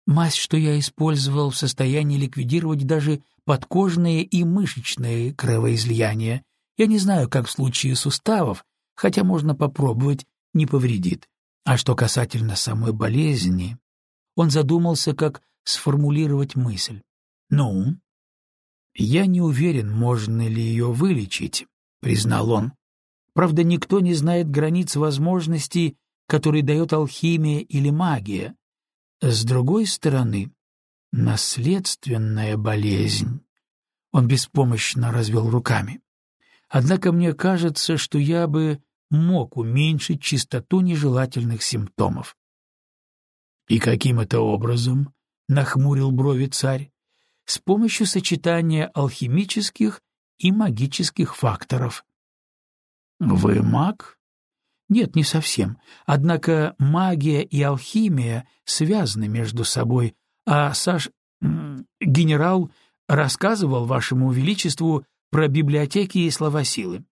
Мазь, что я использовал, в состоянии ликвидировать даже подкожные и мышечные кровоизлияния. Я не знаю, как в случае суставов, хотя можно попробовать, не повредит. А что касательно самой болезни, он задумался, как сформулировать мысль. Ну, я не уверен, можно ли ее вылечить, — признал он. Правда, никто не знает границ возможностей, которые дает алхимия или магия. С другой стороны, наследственная болезнь. Он беспомощно развел руками. Однако мне кажется, что я бы мог уменьшить частоту нежелательных симптомов. «И каким это образом?» — нахмурил брови царь. «С помощью сочетания алхимических и магических факторов. Вы маг? Нет, не совсем. Однако магия и алхимия связаны между собой, а Саш... генерал рассказывал вашему величеству про библиотеки и слова силы.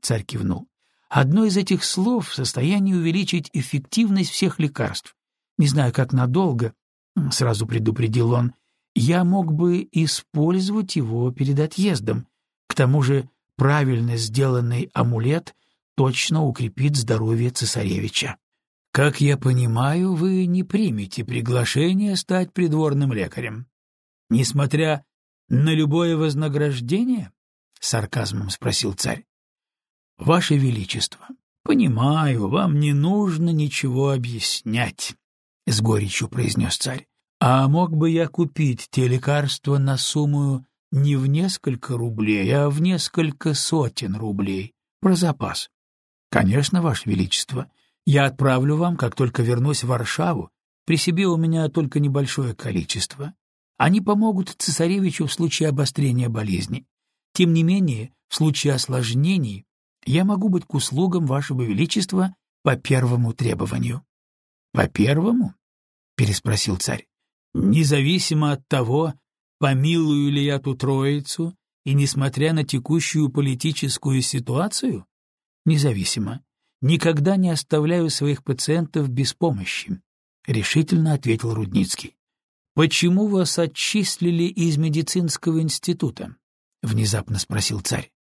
Царь кивнул. Одно из этих слов в состоянии увеличить эффективность всех лекарств. Не знаю, как надолго, — сразу предупредил он, — я мог бы использовать его перед отъездом, к тому же правильно сделанный амулет точно укрепит здоровье цесаревича. «Как я понимаю, вы не примете приглашение стать придворным лекарем, несмотря на любое вознаграждение?» — сарказмом спросил царь. «Ваше Величество, понимаю, вам не нужно ничего объяснять», — с горечью произнес царь. «А мог бы я купить те лекарства на сумму не в несколько рублей, а в несколько сотен рублей, про запас?» «Конечно, Ваше Величество, я отправлю вам, как только вернусь в Варшаву. При себе у меня только небольшое количество. Они помогут цесаревичу в случае обострения болезни. Тем не менее, в случае осложнений я могу быть к услугам вашего величества по первому требованию. — По первому? — переспросил царь. — Независимо от того, помилую ли я ту троицу, и несмотря на текущую политическую ситуацию? Независимо никогда не оставляю своих пациентов без помощи, — решительно ответил Рудницкий. — Почему вас отчислили из медицинского института? — внезапно спросил царь.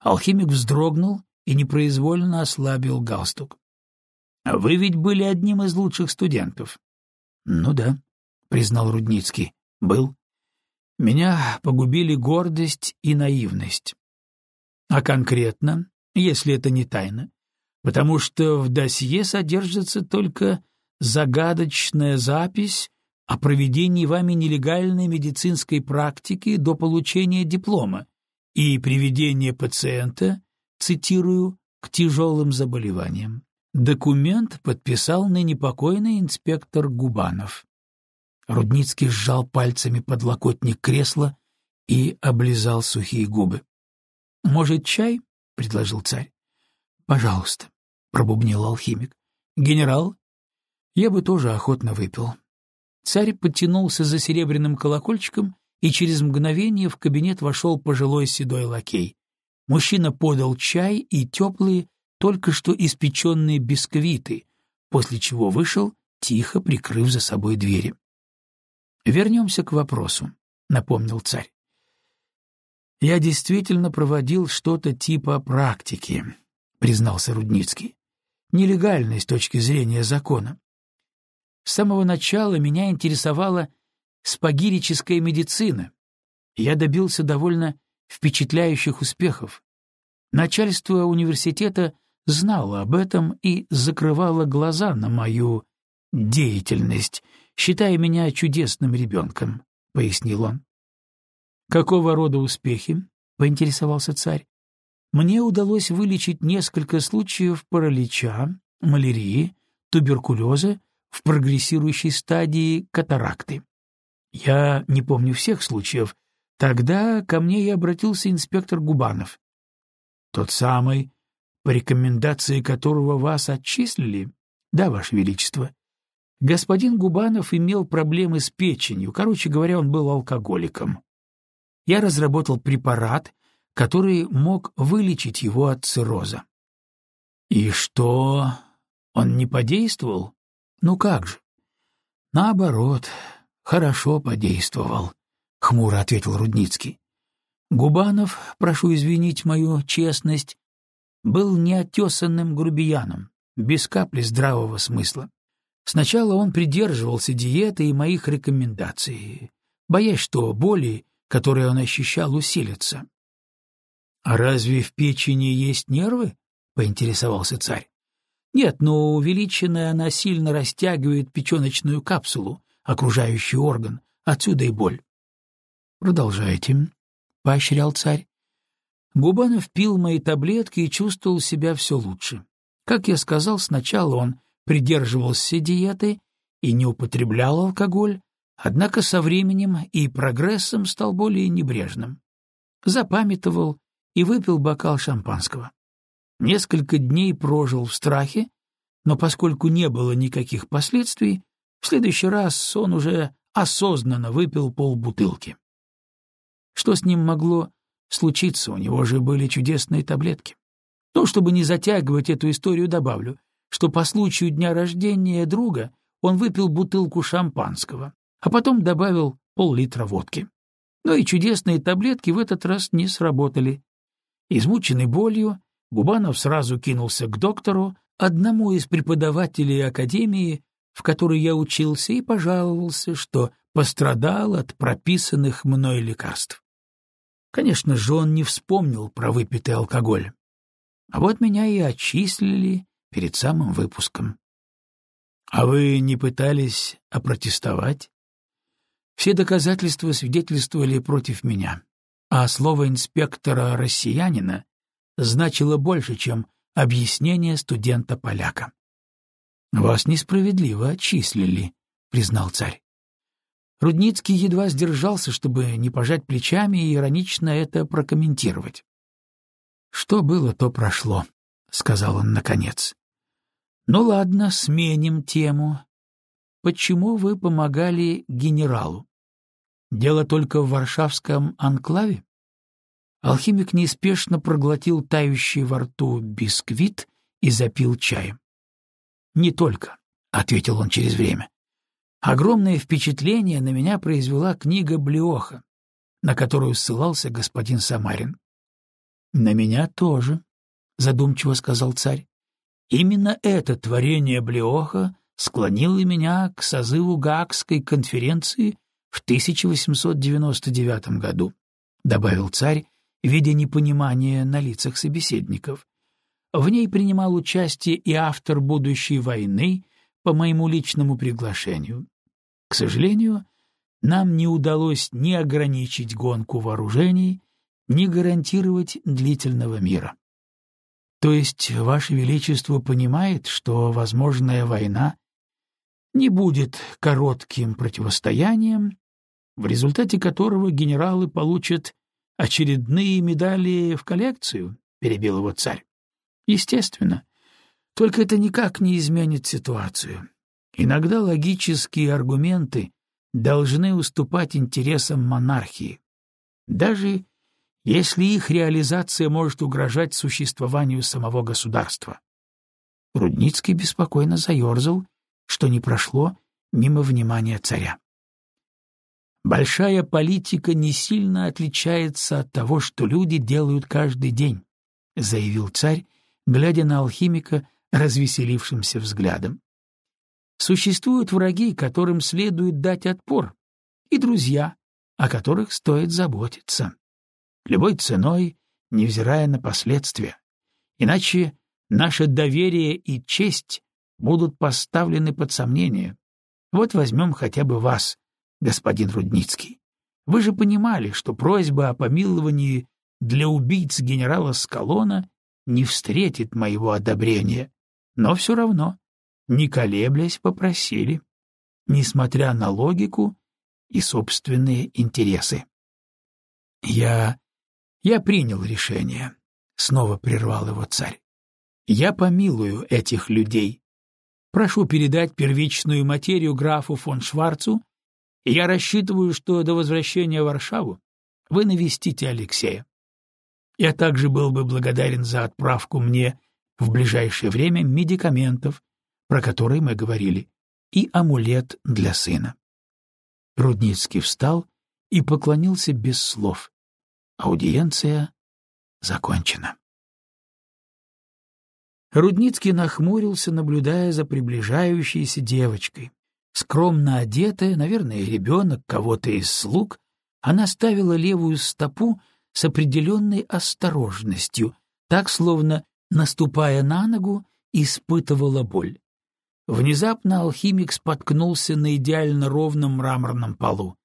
Алхимик вздрогнул и непроизвольно ослабил галстук. — А вы ведь были одним из лучших студентов. — Ну да, — признал Рудницкий. — Был. Меня погубили гордость и наивность. А конкретно, если это не тайна, потому что в досье содержится только загадочная запись о проведении вами нелегальной медицинской практики до получения диплома и приведения пациента, цитирую, к тяжелым заболеваниям. Документ подписал ныне покойный инспектор Губанов. Рудницкий сжал пальцами подлокотник кресла и облизал сухие губы. «Может, чай?» — предложил царь. «Пожалуйста», — пробубнил алхимик. «Генерал?» «Я бы тоже охотно выпил». Царь подтянулся за серебряным колокольчиком, и через мгновение в кабинет вошел пожилой седой лакей. Мужчина подал чай и теплые, только что испеченные бисквиты, после чего вышел, тихо прикрыв за собой двери. «Вернемся к вопросу», — напомнил царь. «Я действительно проводил что-то типа практики», — признался Рудницкий. «Нелегальной с точки зрения закона. С самого начала меня интересовала спагирическая медицина. Я добился довольно впечатляющих успехов. Начальство университета знало об этом и закрывало глаза на мою деятельность, считая меня чудесным ребенком», — пояснил он. «Какого рода успехи?» — поинтересовался царь мне удалось вылечить несколько случаев паралича, малярии, туберкулеза в прогрессирующей стадии катаракты. Я не помню всех случаев. Тогда ко мне и обратился инспектор Губанов. Тот самый, по рекомендации которого вас отчислили? Да, Ваше Величество. Господин Губанов имел проблемы с печенью, короче говоря, он был алкоголиком. Я разработал препарат, который мог вылечить его от цирроза. И что, он не подействовал? Ну как же? Наоборот, хорошо подействовал, — хмуро ответил Рудницкий. Губанов, прошу извинить мою честность, был неотесанным грубияном, без капли здравого смысла. Сначала он придерживался диеты и моих рекомендаций, боясь, что боли, которые он ощущал, усилятся. «А разве в печени есть нервы?» — поинтересовался царь. «Нет, но увеличенная она сильно растягивает печеночную капсулу, окружающий орган, отсюда и боль». «Продолжайте», — поощрял царь. Губанов пил мои таблетки и чувствовал себя все лучше. Как я сказал, сначала он придерживался диеты и не употреблял алкоголь, однако со временем и прогрессом стал более небрежным. Запамятовал и выпил бокал шампанского. Несколько дней прожил в страхе, но поскольку не было никаких последствий, в следующий раз он уже осознанно выпил полбутылки. Что с ним могло случиться, у него же были чудесные таблетки. То, чтобы не затягивать эту историю, добавлю, что по случаю дня рождения друга он выпил бутылку шампанского, а потом добавил пол-литра водки. Но и чудесные таблетки в этот раз не сработали. Измученный болью, Губанов сразу кинулся к доктору, одному из преподавателей академии, в которой я учился, и пожаловался, что пострадал от прописанных мной лекарств. Конечно же, он не вспомнил про выпитый алкоголь. А вот меня и отчислили перед самым выпуском. А вы не пытались опротестовать? Все доказательства свидетельствовали против меня, а слово инспектора-россиянина значило больше, чем объяснение студента-поляка. «Вас несправедливо отчислили», — признал царь. Рудницкий едва сдержался, чтобы не пожать плечами и иронично это прокомментировать. «Что было, то прошло», — сказал он наконец. «Ну ладно, сменим тему. Почему вы помогали генералу? Дело только в варшавском анклаве?» Алхимик неспешно проглотил тающий во рту бисквит и запил чаем. «Не только», — ответил он через время. Огромное впечатление на меня произвела книга Блеоха, на которую ссылался господин Самарин. «На меня тоже», — задумчиво сказал царь. «Именно это творение Блеоха склонило меня к созыву Гаагской конференции в 1899 году», — добавил царь, видя непонимание на лицах собеседников. В ней принимал участие и автор будущей войны по моему личному приглашению. К сожалению, нам не удалось ни ограничить гонку вооружений, ни гарантировать длительного мира. То есть Ваше Величество понимает, что возможная война не будет коротким противостоянием, в результате которого генералы получат очередные медали в коллекцию, — перебил его царь. Естественно. Только это никак не изменит ситуацию. Иногда логические аргументы должны уступать интересам монархии, даже если их реализация может угрожать существованию самого государства. Рудницкий беспокойно заерзал, что не прошло мимо внимания царя. Большая политика не сильно отличается от того, что люди делают каждый день, заявил царь, глядя на алхимика развеселившимся взглядом. Существуют враги, которым следует дать отпор, и друзья, о которых стоит заботиться. Любой ценой, невзирая на последствия. Иначе наше доверие и честь будут поставлены под сомнение. Вот возьмем хотя бы вас, господин Рудницкий. Вы же понимали, что просьба о помиловании для убийц генерала Скалона не встретит моего одобрения, но все равно, не колеблясь, попросили, несмотря на логику и собственные интересы. «Я... я принял решение», — снова прервал его царь. «Я помилую этих людей. Прошу передать первичную материю графу фон Шварцу я рассчитываю, что до возвращения в Варшаву вы навестите Алексея. Я также был бы благодарен за отправку мне в ближайшее время медикаментов, про которые мы говорили, и амулет для сына. Рудницкий встал и поклонился без слов. Аудиенция закончена. Рудницкий нахмурился, наблюдая за приближающейся девочкой. Скромно одетая, наверное, ребенок кого-то из слуг, она ставила левую стопу с определенной осторожностью, так, словно, наступая на ногу, испытывала боль. Внезапно алхимик споткнулся на идеально ровном мраморном полу.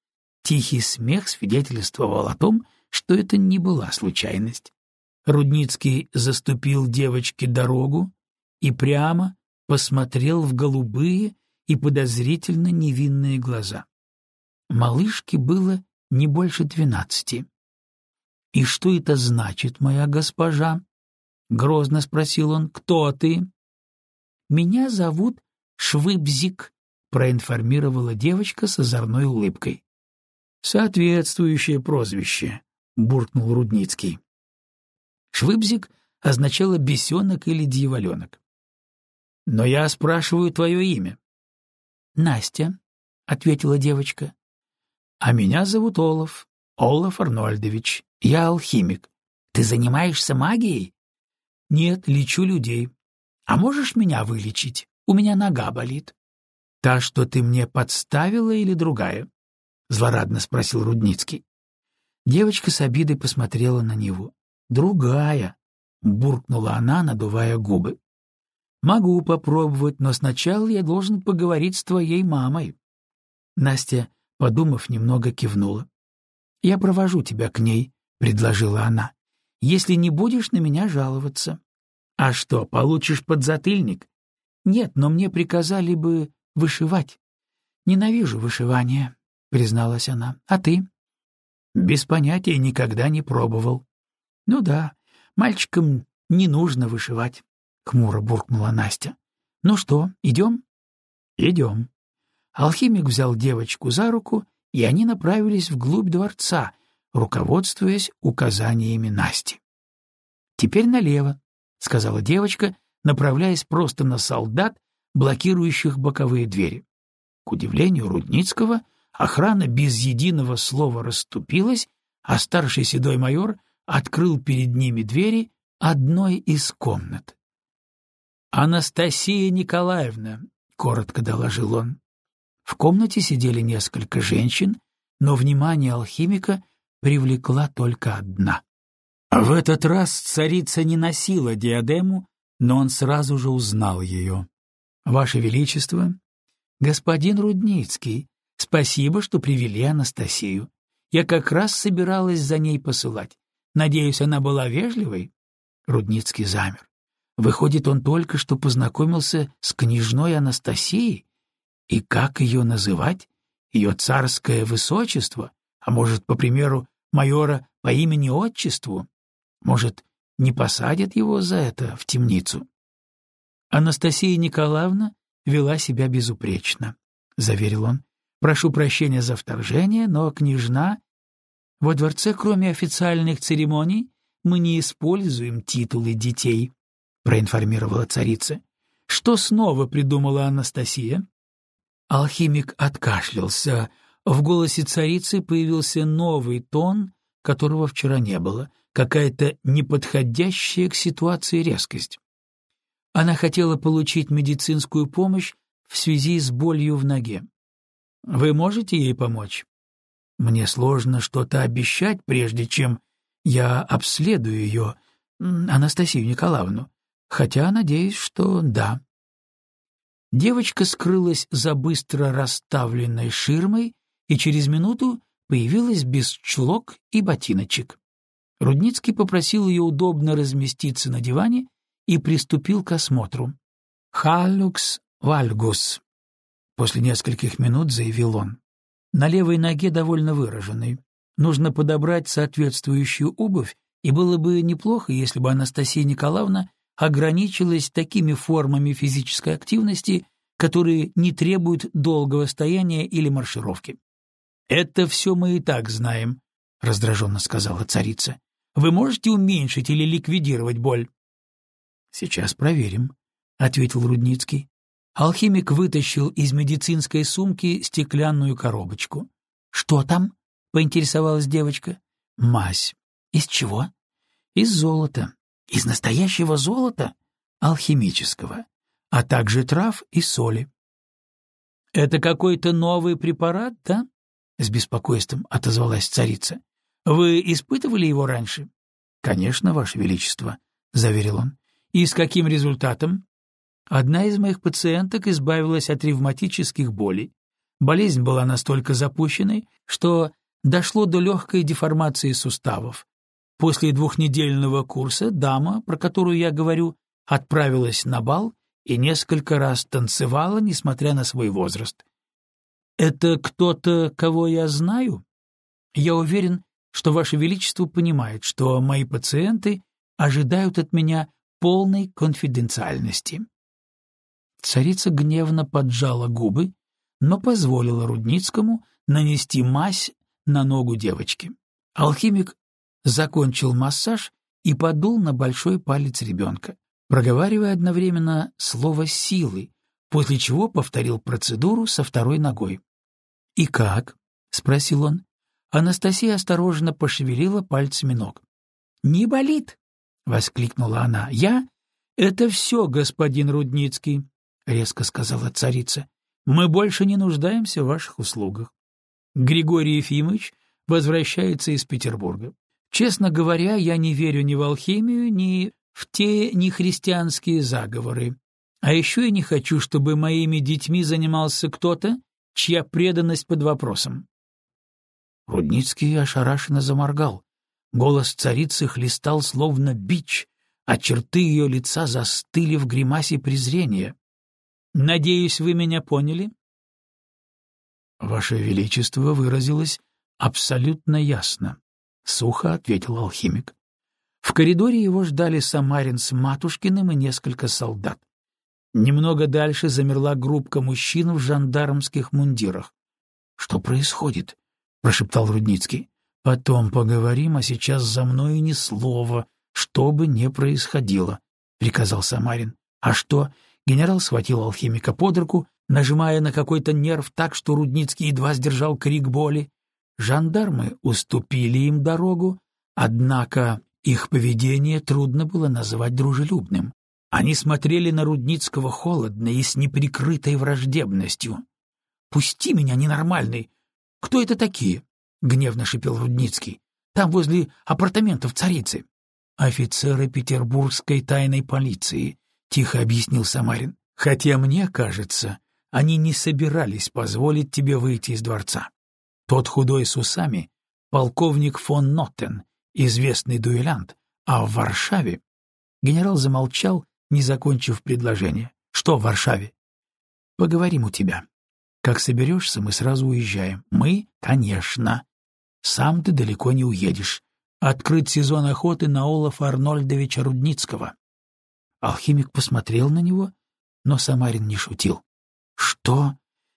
Тихий смех свидетельствовал о том, что это не была случайность. Рудницкий заступил девочке дорогу и прямо посмотрел в голубые, и подозрительно невинные глаза. Малышке было не больше двенадцати. «И что это значит, моя госпожа?» — грозно спросил он. «Кто ты?» «Меня зовут Швыбзик», — проинформировала девочка с озорной улыбкой. «Соответствующее прозвище», — буркнул Рудницкий. Швыбзик означало «бесенок» или «дьяволенок». «Но я спрашиваю твое имя». Настя, — ответила девочка. — А меня зовут Олаф, Олаф Арнольдович. Я алхимик. Ты занимаешься магией? — Нет, лечу людей. А можешь меня вылечить? У меня нога болит. Та, что ты мне подставила, или другая? Злорадно спросил Рудницкий. Девочка с обидой посмотрела на него. Другая, буркнула она, надувая губы. Могу попробовать, но сначала я должен поговорить с твоей мамой. Настя, подумав, немного кивнула. Я провожу тебя к ней, предложила она. Если не будешь на меня жаловаться. А что, получишь подзатыльник? Нет, но мне приказали бы вышивать. Ненавижу вышивание, призналась она. А ты? Без понятия никогда не пробовал. Ну да, мальчикам не нужно вышивать, хмуро буркнула Настя. Ну что, идем? Идем. Алхимик взял девочку за руку, и они направились вглубь дворца, руководствуясь указаниями Насти. Теперь налево, — сказала девочка, направляясь просто на солдат, блокирующих боковые двери. К удивлению Рудницкого, охрана без единого слова расступилась, а старший седой майор открыл перед ними двери одной из комнат. «Анастасия Николаевна», — коротко доложил он. В комнате сидели несколько женщин, но внимание алхимика привлекла только одна. В этот раз царица не носила диадему, но он сразу же узнал ее. «Ваше Величество, господин Рудницкий, спасибо, что привели Анастасию. Я как раз собиралась за ней посылать. Надеюсь, она была вежливой?» Рудницкий замер. Выходит, он только что познакомился с княжной Анастасией? И как ее называть? Ее царское высочество? А может, по примеру майора по имени-отчеству? Может, не посадят его за это в темницу? Анастасия Николаевна вела себя безупречно, — заверил он. Прошу прощения за вторжение, но княжна... Во дворце, кроме официальных церемоний, мы не используем титулы детей, — проинформировала царица. Что снова придумала Анастасия? Алхимик откашлялся. В голосе царицы появился новый тон, которого вчера не было — какая-то неподходящая к ситуации резкость. Она хотела получить медицинскую помощь в связи с болью в ноге. Вы можете ей помочь? Мне сложно что-то обещать, прежде чем я обследую ее, Анастасию Николаевну, хотя надеюсь, что да. Девочка скрылась за быстро расставленной ширмой и через минуту появилась без чулок и ботиночек. Рудницкий попросил ее удобно разместиться на диване и приступил к осмотру. «Халлюкс вальгус», — после нескольких минут заявил он. На левой ноге довольно выраженный. Нужно подобрать соответствующую обувь, и было бы неплохо, если бы Анастасия Николаевна ограничилась такими формами физической активности, которые не требуют долгого стояния или маршировки. «Это все мы и так знаем», — раздраженно сказала царица. Вы можете уменьшить или ликвидировать боль? — Сейчас проверим, — ответил Рудницкий. Алхимик вытащил из медицинской сумки стеклянную коробочку. — Что там? — поинтересовалась девочка. — Мазь. — Из чего? — Из золота. — Из настоящего золота? — Алхимического. А также трав и соли. — Это какой-то новый препарат, да? — с беспокойством отозвалась царица. Вы испытывали его раньше? Конечно, Ваше Величество, заверил он. И с каким результатом? Одна из моих пациенток избавилась от ревматических болей. Болезнь была настолько запущенной, что дошло до легкой деформации суставов. После двухнедельного курса дама, про которую я говорю, отправилась на бал и несколько раз танцевала, несмотря на свой возраст. Это кто-то, кого я знаю? Я уверен, что Ваше Величество понимает, что мои пациенты ожидают от меня полной конфиденциальности. Царица гневно поджала губы, но позволила Рудницкому нанести мазь на ногу девочки. Алхимик закончил массаж и подул на большой палец ребенка, проговаривая одновременно слово «силы», после чего повторил процедуру со второй ногой. «И как?» — спросил он. Анастасия осторожно пошевелила пальцами ног. «Не болит!» — воскликнула она. «Я — Это все, господин Рудницкий, — резко сказала царица. — Мы больше не нуждаемся в ваших услугах. Григорий Ефимович возвращается из Петербурга. Честно говоря, я не верю ни в алхимию, ни в те нехристианские заговоры. А еще я не хочу, чтобы моими детьми занимался кто-то, чья преданность под вопросом. Рудницкий ошарашенно заморгал. Голос царицы хлестал словно бич, а черты ее лица застыли в гримасе презрения. «Надеюсь, вы меня поняли?» «Ваше Величество выразилось абсолютно ясно», — сухо ответил алхимик. В коридоре его ждали Самарин с Матушкиным и несколько солдат. Немного дальше замерла группка мужчин в жандармских мундирах. «Что происходит?» — прошептал Рудницкий. «Потом поговорим, а сейчас за мной ни слова, что бы ни происходило», — приказал Самарин. «А что?» — генерал схватил алхимика под руку, нажимая на какой-то нерв так, что Рудницкий едва сдержал крик боли. Жандармы уступили им дорогу, однако их поведение трудно было называть дружелюбным. Они смотрели на Рудницкого холодно и с неприкрытой враждебностью. «Пусти меня, ненормальный! Кто это такие?» — гневно шипел Рудницкий. «Там возле апартаментов царицы». «Офицеры петербургской тайной полиции», — тихо объяснил Самарин. «Хотя мне кажется, они не собирались позволить тебе выйти из дворца. Тот худой с усами — полковник фон Ноттен, известный дуэлянт, а в Варшаве...» Генерал замолчал не закончив предложение. «Что в Варшаве?» «Поговорим у тебя. Как соберешься, мы сразу уезжаем. Мы, конечно. Сам ты далеко не уедешь. Открыт сезон охоты на Олафа Арнольдовича Рудницкого». Алхимик посмотрел на него, но Самарин не шутил. «Что?»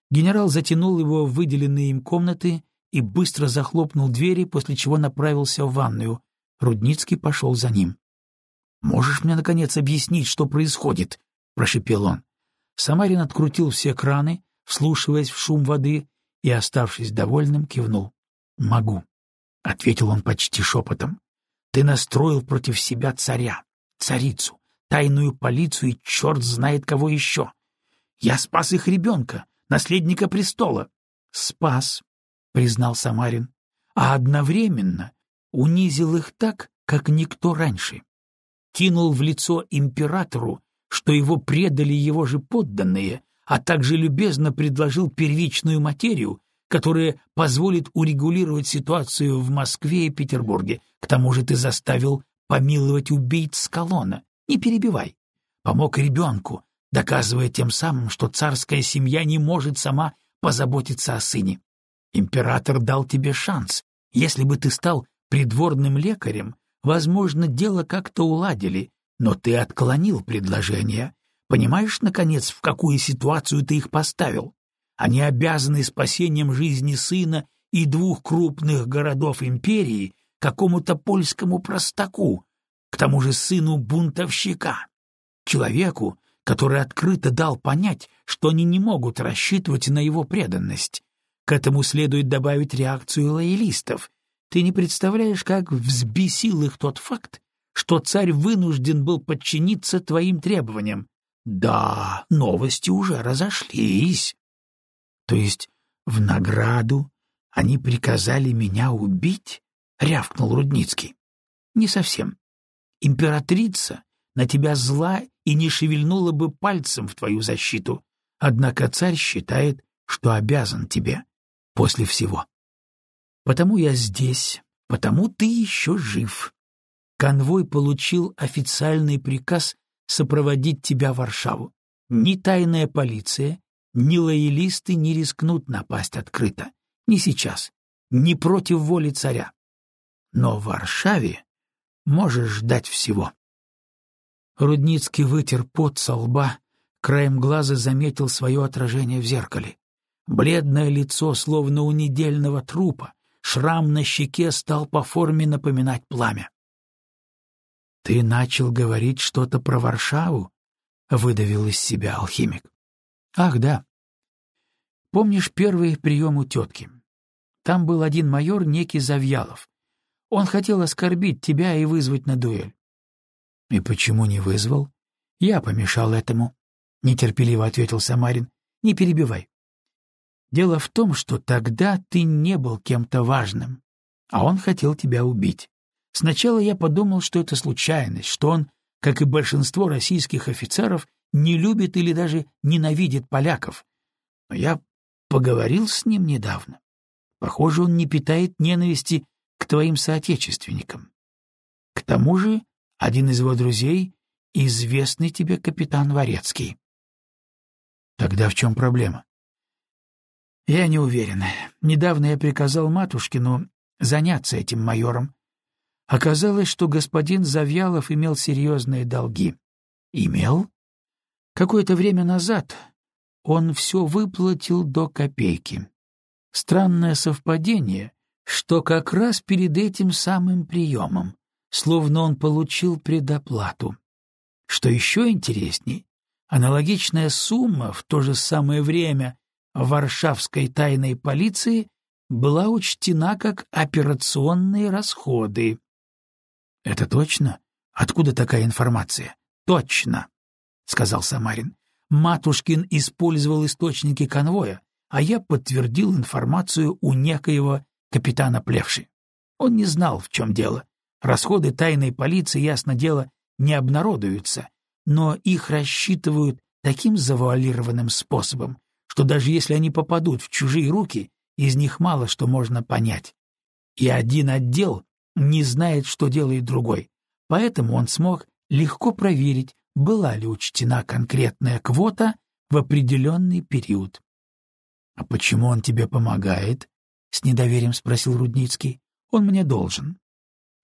Генерал затянул его в выделенные им комнаты и быстро захлопнул двери, после чего направился в ванную. Рудницкий пошел за ним. «Можешь мне, наконец, объяснить, что происходит?» — прошепел он. Самарин открутил все краны, вслушиваясь в шум воды, и, оставшись довольным, кивнул. «Могу», — ответил он почти шепотом. «Ты настроил против себя царя, царицу, тайную полицию и черт знает кого еще. Я спас их ребенка, наследника престола». «Спас», — признал Самарин, — «а одновременно унизил их так, как никто раньше кинул в лицо императору, что его предали его же подданные, а также любезно предложил первичную материю, которая позволит урегулировать ситуацию в Москве и Петербурге. К тому же ты заставил помиловать убийц колонна. Не перебивай. Помог ребенку, доказывая тем самым, что царская семья не может сама позаботиться о сыне. Император дал тебе шанс. Если бы ты стал придворным лекарем, Возможно, дело как-то уладили, но ты отклонил предложение. Понимаешь, наконец, в какую ситуацию ты их поставил? Они обязаны спасением жизни сына и двух крупных городов империи какому-то польскому простаку, к тому же сыну бунтовщика, человеку, который открыто дал понять, что они не могут рассчитывать на его преданность. К этому следует добавить реакцию лоялистов, ты не представляешь, как взбесил их тот факт, что царь вынужден был подчиниться твоим требованиям. Да, новости уже разошлись. То есть в награду они приказали меня убить? — рявкнул Рудницкий. — Не совсем. Императрица на тебя зла и не шевельнула бы пальцем в твою защиту, однако царь считает, что обязан тебе после всего. Потому я здесь, потому ты еще жив. Конвой получил официальный приказ сопроводить тебя в Варшаву. Ни тайная полиция, ни лоялисты не рискнут напасть открыто. Ни сейчас, ни против воли царя. Но в Варшаве можешь ждать всего. Рудницкий вытер пот со лба, краем глаза заметил свое отражение в зеркале. Бледное лицо, словно у недельного трупа, Шрам на щеке стал по форме напоминать пламя. — Ты начал говорить что-то про Варшаву? — выдавил из себя алхимик. — Ах, да. Помнишь первый прием у тетки? Там был один майор, некий Завьялов. Он хотел оскорбить тебя и вызвать на дуэль. — И почему не вызвал? Я помешал этому, — нетерпеливо ответил Самарин. — Не перебивай. Дело в том, что тогда ты не был кем-то важным, а он хотел тебя убить. Сначала я подумал, что это случайность, что он, как и большинство российских офицеров, не любит или даже ненавидит поляков. Но я поговорил с ним недавно. Похоже, он не питает ненависти к твоим соотечественникам. К тому же один из его друзей — известный тебе капитан Варецкий. Тогда в чем проблема? Я не уверен. Недавно я приказал матушкину заняться этим майором. Оказалось, что господин Завьялов имел серьезные долги. Имел? Какое-то время назад он все выплатил до копейки. Странное совпадение, что как раз перед этим самым приемом, словно он получил предоплату. Что еще интересней, аналогичная сумма в то же самое время в варшавской тайной полиции была учтена как операционные расходы. «Это точно? Откуда такая информация?» «Точно», — сказал Самарин. «Матушкин использовал источники конвоя, а я подтвердил информацию у некоего капитана Плевши. Он не знал, в чем дело. Расходы тайной полиции, ясно дело, не обнародуются, но их рассчитывают таким завуалированным способом, что даже если они попадут в чужие руки, из них мало что можно понять. И один отдел не знает, что делает другой, поэтому он смог легко проверить, была ли учтена конкретная квота в определенный период. — А почему он тебе помогает? — с недоверием спросил Рудницкий. — Он мне должен.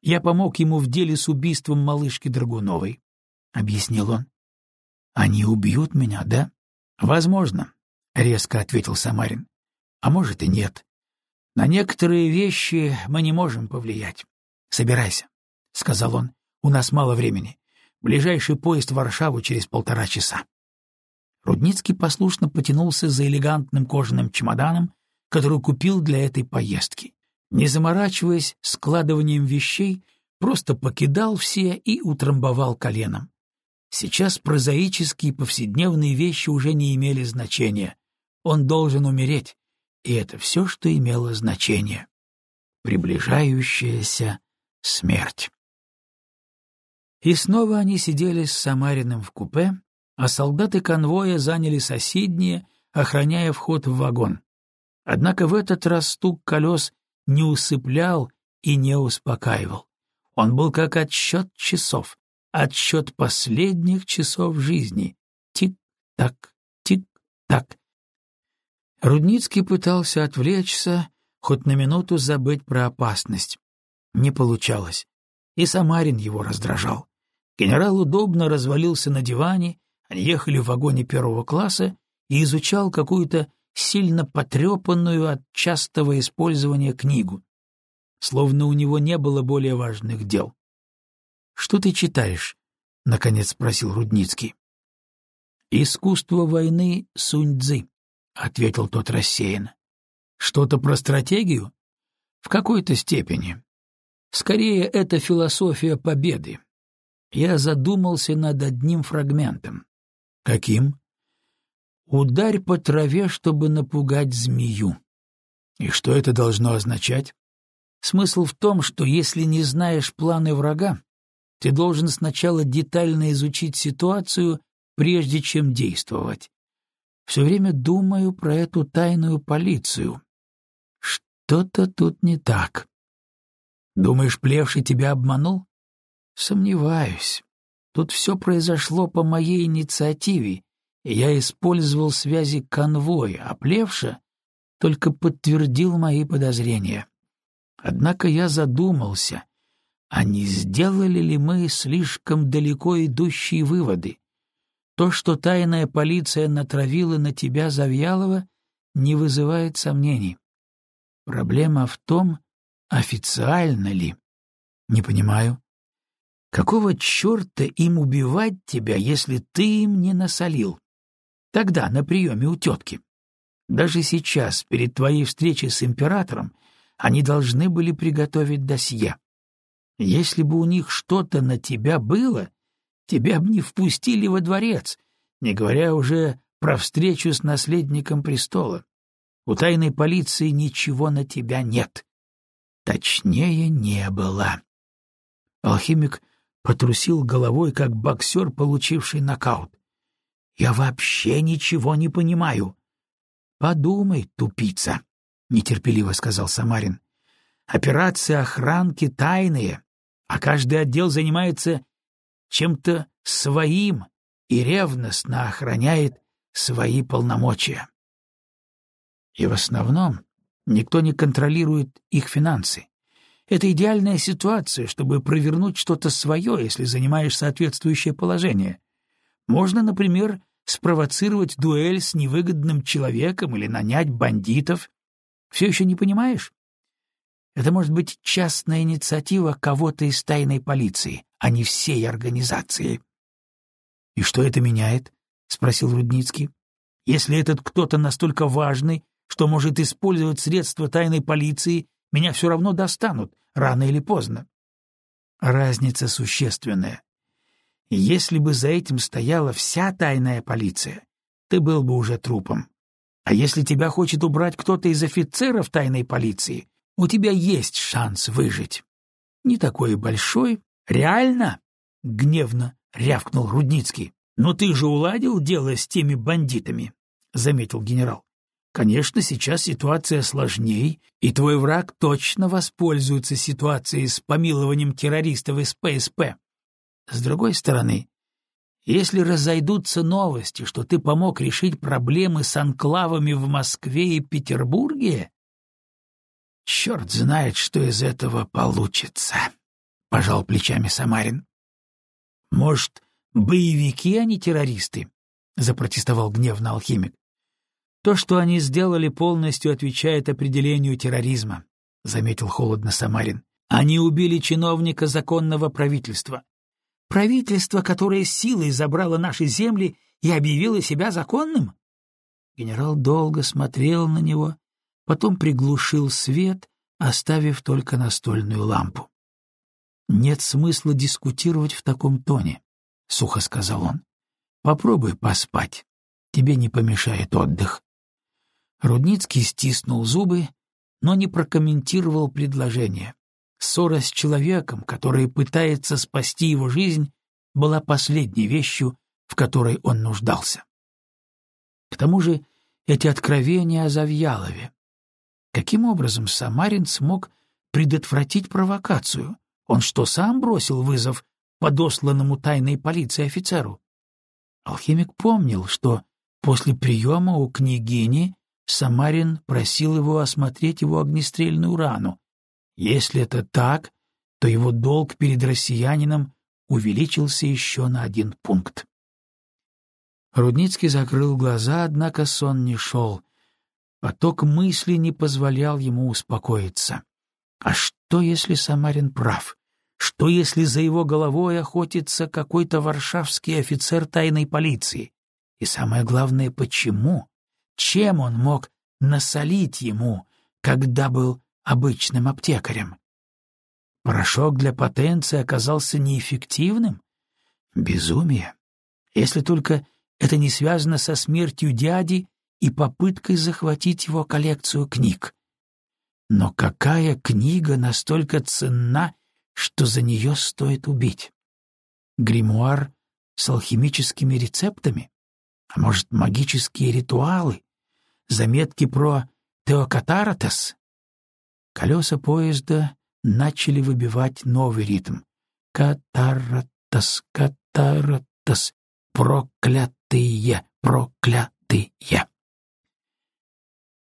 Я помог ему в деле с убийством малышки Драгуновой, — объяснил он. — Они убьют меня, да? — Возможно, — резко ответил Самарин. — А может и нет. На некоторые вещи мы не можем повлиять. Собирайся, — сказал он. — У нас мало времени. Ближайший поезд в Варшаву через полтора часа. Рудницкий послушно потянулся за элегантным кожаным чемоданом, который купил для этой поездки. Не заморачиваясь складыванием вещей, просто покидал все и утрамбовал коленом. Сейчас прозаические повседневные вещи уже не имели значения. Он должен умереть, и это все, что имело значение. Приближающаяся смерть. И снова они сидели с Самариным в купе, а солдаты конвоя заняли соседние, охраняя вход в вагон. Однако в этот раз стук колес не усыплял и не успокаивал. Он был как отсчет часов, отсчет последних часов жизни. Тик-так, тик-так. Рудницкий пытался отвлечься, хоть на минуту забыть про опасность. Не получалось. И Самарин его раздражал. Генерал удобно развалился на диване, они ехали в вагоне первого класса и изучал какую-то сильно потрепанную от частого использования книгу, словно у него не было более важных дел. — Что ты читаешь? — наконец спросил Рудницкий. — «Искусство войны Сунь-Дзы», — ответил тот рассеянно. «Что-то про стратегию?» «В какой-то степени. Скорее, это философия победы. Я задумался над одним фрагментом. Каким? Ударь по траве, чтобы напугать змею. И что это должно означать? Смысл в том, что если не знаешь планы врага, ты должен сначала детально изучить ситуацию, прежде чем действовать. Все время думаю про эту тайную полицию. Что-то тут не так. Думаешь, Плевший тебя обманул? Сомневаюсь. Тут все произошло по моей инициативе, я использовал связи конвоя, а Плевша только подтвердил мои подозрения. Однако я задумался, а не сделали ли мы слишком далеко идущие выводы? То, что тайная полиция натравила на тебя Завьялова, не вызывает сомнений. Проблема в том, официально ли. Не понимаю. Какого черта им убивать тебя, если ты им не насолил? Тогда, на приеме у тетки. Даже сейчас, перед твоей встречей с императором, они должны были приготовить досье. Если бы у них что-то на тебя было, тебя б не впустили во дворец, не говоря уже про встречу с наследником престола. У тайной полиции ничего на тебя нет. Точнее, не было. Алхимик потрусил головой, как боксер, получивший нокаут. «Я вообще ничего не понимаю». «Подумай, тупица», — нетерпеливо сказал Самарин. «Операции охранки тайные, а каждый отдел занимается чем-то своим и ревностно охраняет свои полномочия. И в основном никто не контролирует их финансы. Это идеальная ситуация, чтобы провернуть что-то свое, если занимаешь соответствующее положение. Можно, например, спровоцировать дуэль с невыгодным человеком или нанять бандитов. Все еще не понимаешь? Это может быть частная инициатива кого-то из тайной полиции, а не всей организации. — И что это меняет? — спросил Рудницкий. — Если этот кто-то настолько важный, что может использовать средства тайной полиции, меня все равно достанут, рано или поздно. Разница существенная. Если бы за этим стояла вся тайная полиция, ты был бы уже трупом. А если тебя хочет убрать кто-то из офицеров тайной полиции, у тебя есть шанс выжить. Не такой большой. Реально? — гневно рявкнул Рудницкий. — Но ты же уладил дело с теми бандитами, — заметил генерал. Конечно, сейчас ситуация сложней, и твой враг точно воспользуется ситуацией с помилованием террористов из ПСП. С другой стороны, если разойдутся новости, что ты помог решить проблемы с анклавами в Москве и Петербурге, черт знает, что из этого получится, — пожал плечами Самарин. Может, боевики, а не террористы? — запротестовал гневно алхимик. То, что они сделали, полностью отвечает определению терроризма, — заметил холодно Самарин. Они убили чиновника законного правительства. Правительство, которое силой забрало наши земли и объявило себя законным? Генерал долго смотрел на него, потом приглушил свет, оставив только настольную лампу. «Нет смысла дискутировать в таком тоне», — сухо сказал он. «Попробуй поспать. Тебе не помешает отдых». Рудницкий стиснул зубы, но не прокомментировал предложение. Ссора с человеком, который пытается спасти его жизнь, была последней вещью, в которой он нуждался. К тому же эти откровения о Завьялове. Каким образом Самарин смог предотвратить провокацию? Он что, сам бросил вызов подосланному тайной полиции офицеру? Алхимик помнил, что после приема у княгини Самарин просил его осмотреть его огнестрельную рану. Если это так, то его долг перед россиянином увеличился еще на один пункт. Рудницкий закрыл глаза, однако сон не шел. Поток мыслей не позволял ему успокоиться. А что, если Самарин прав? Что, если за его головой охотится какой-то варшавский офицер тайной полиции? И самое главное, почему? Чем он мог насолить ему, когда был обычным аптекарем? Порошок для потенции оказался неэффективным? Безумие. Если только это не связано со смертью дяди и попыткой захватить его коллекцию книг. Но какая книга настолько ценна, что за нее стоит убить? Гримуар с алхимическими рецептами? А может, магические ритуалы? Заметки про Теокатаратес? Колеса поезда начали выбивать новый ритм. Катаратас, катаратас, проклятые, проклятые.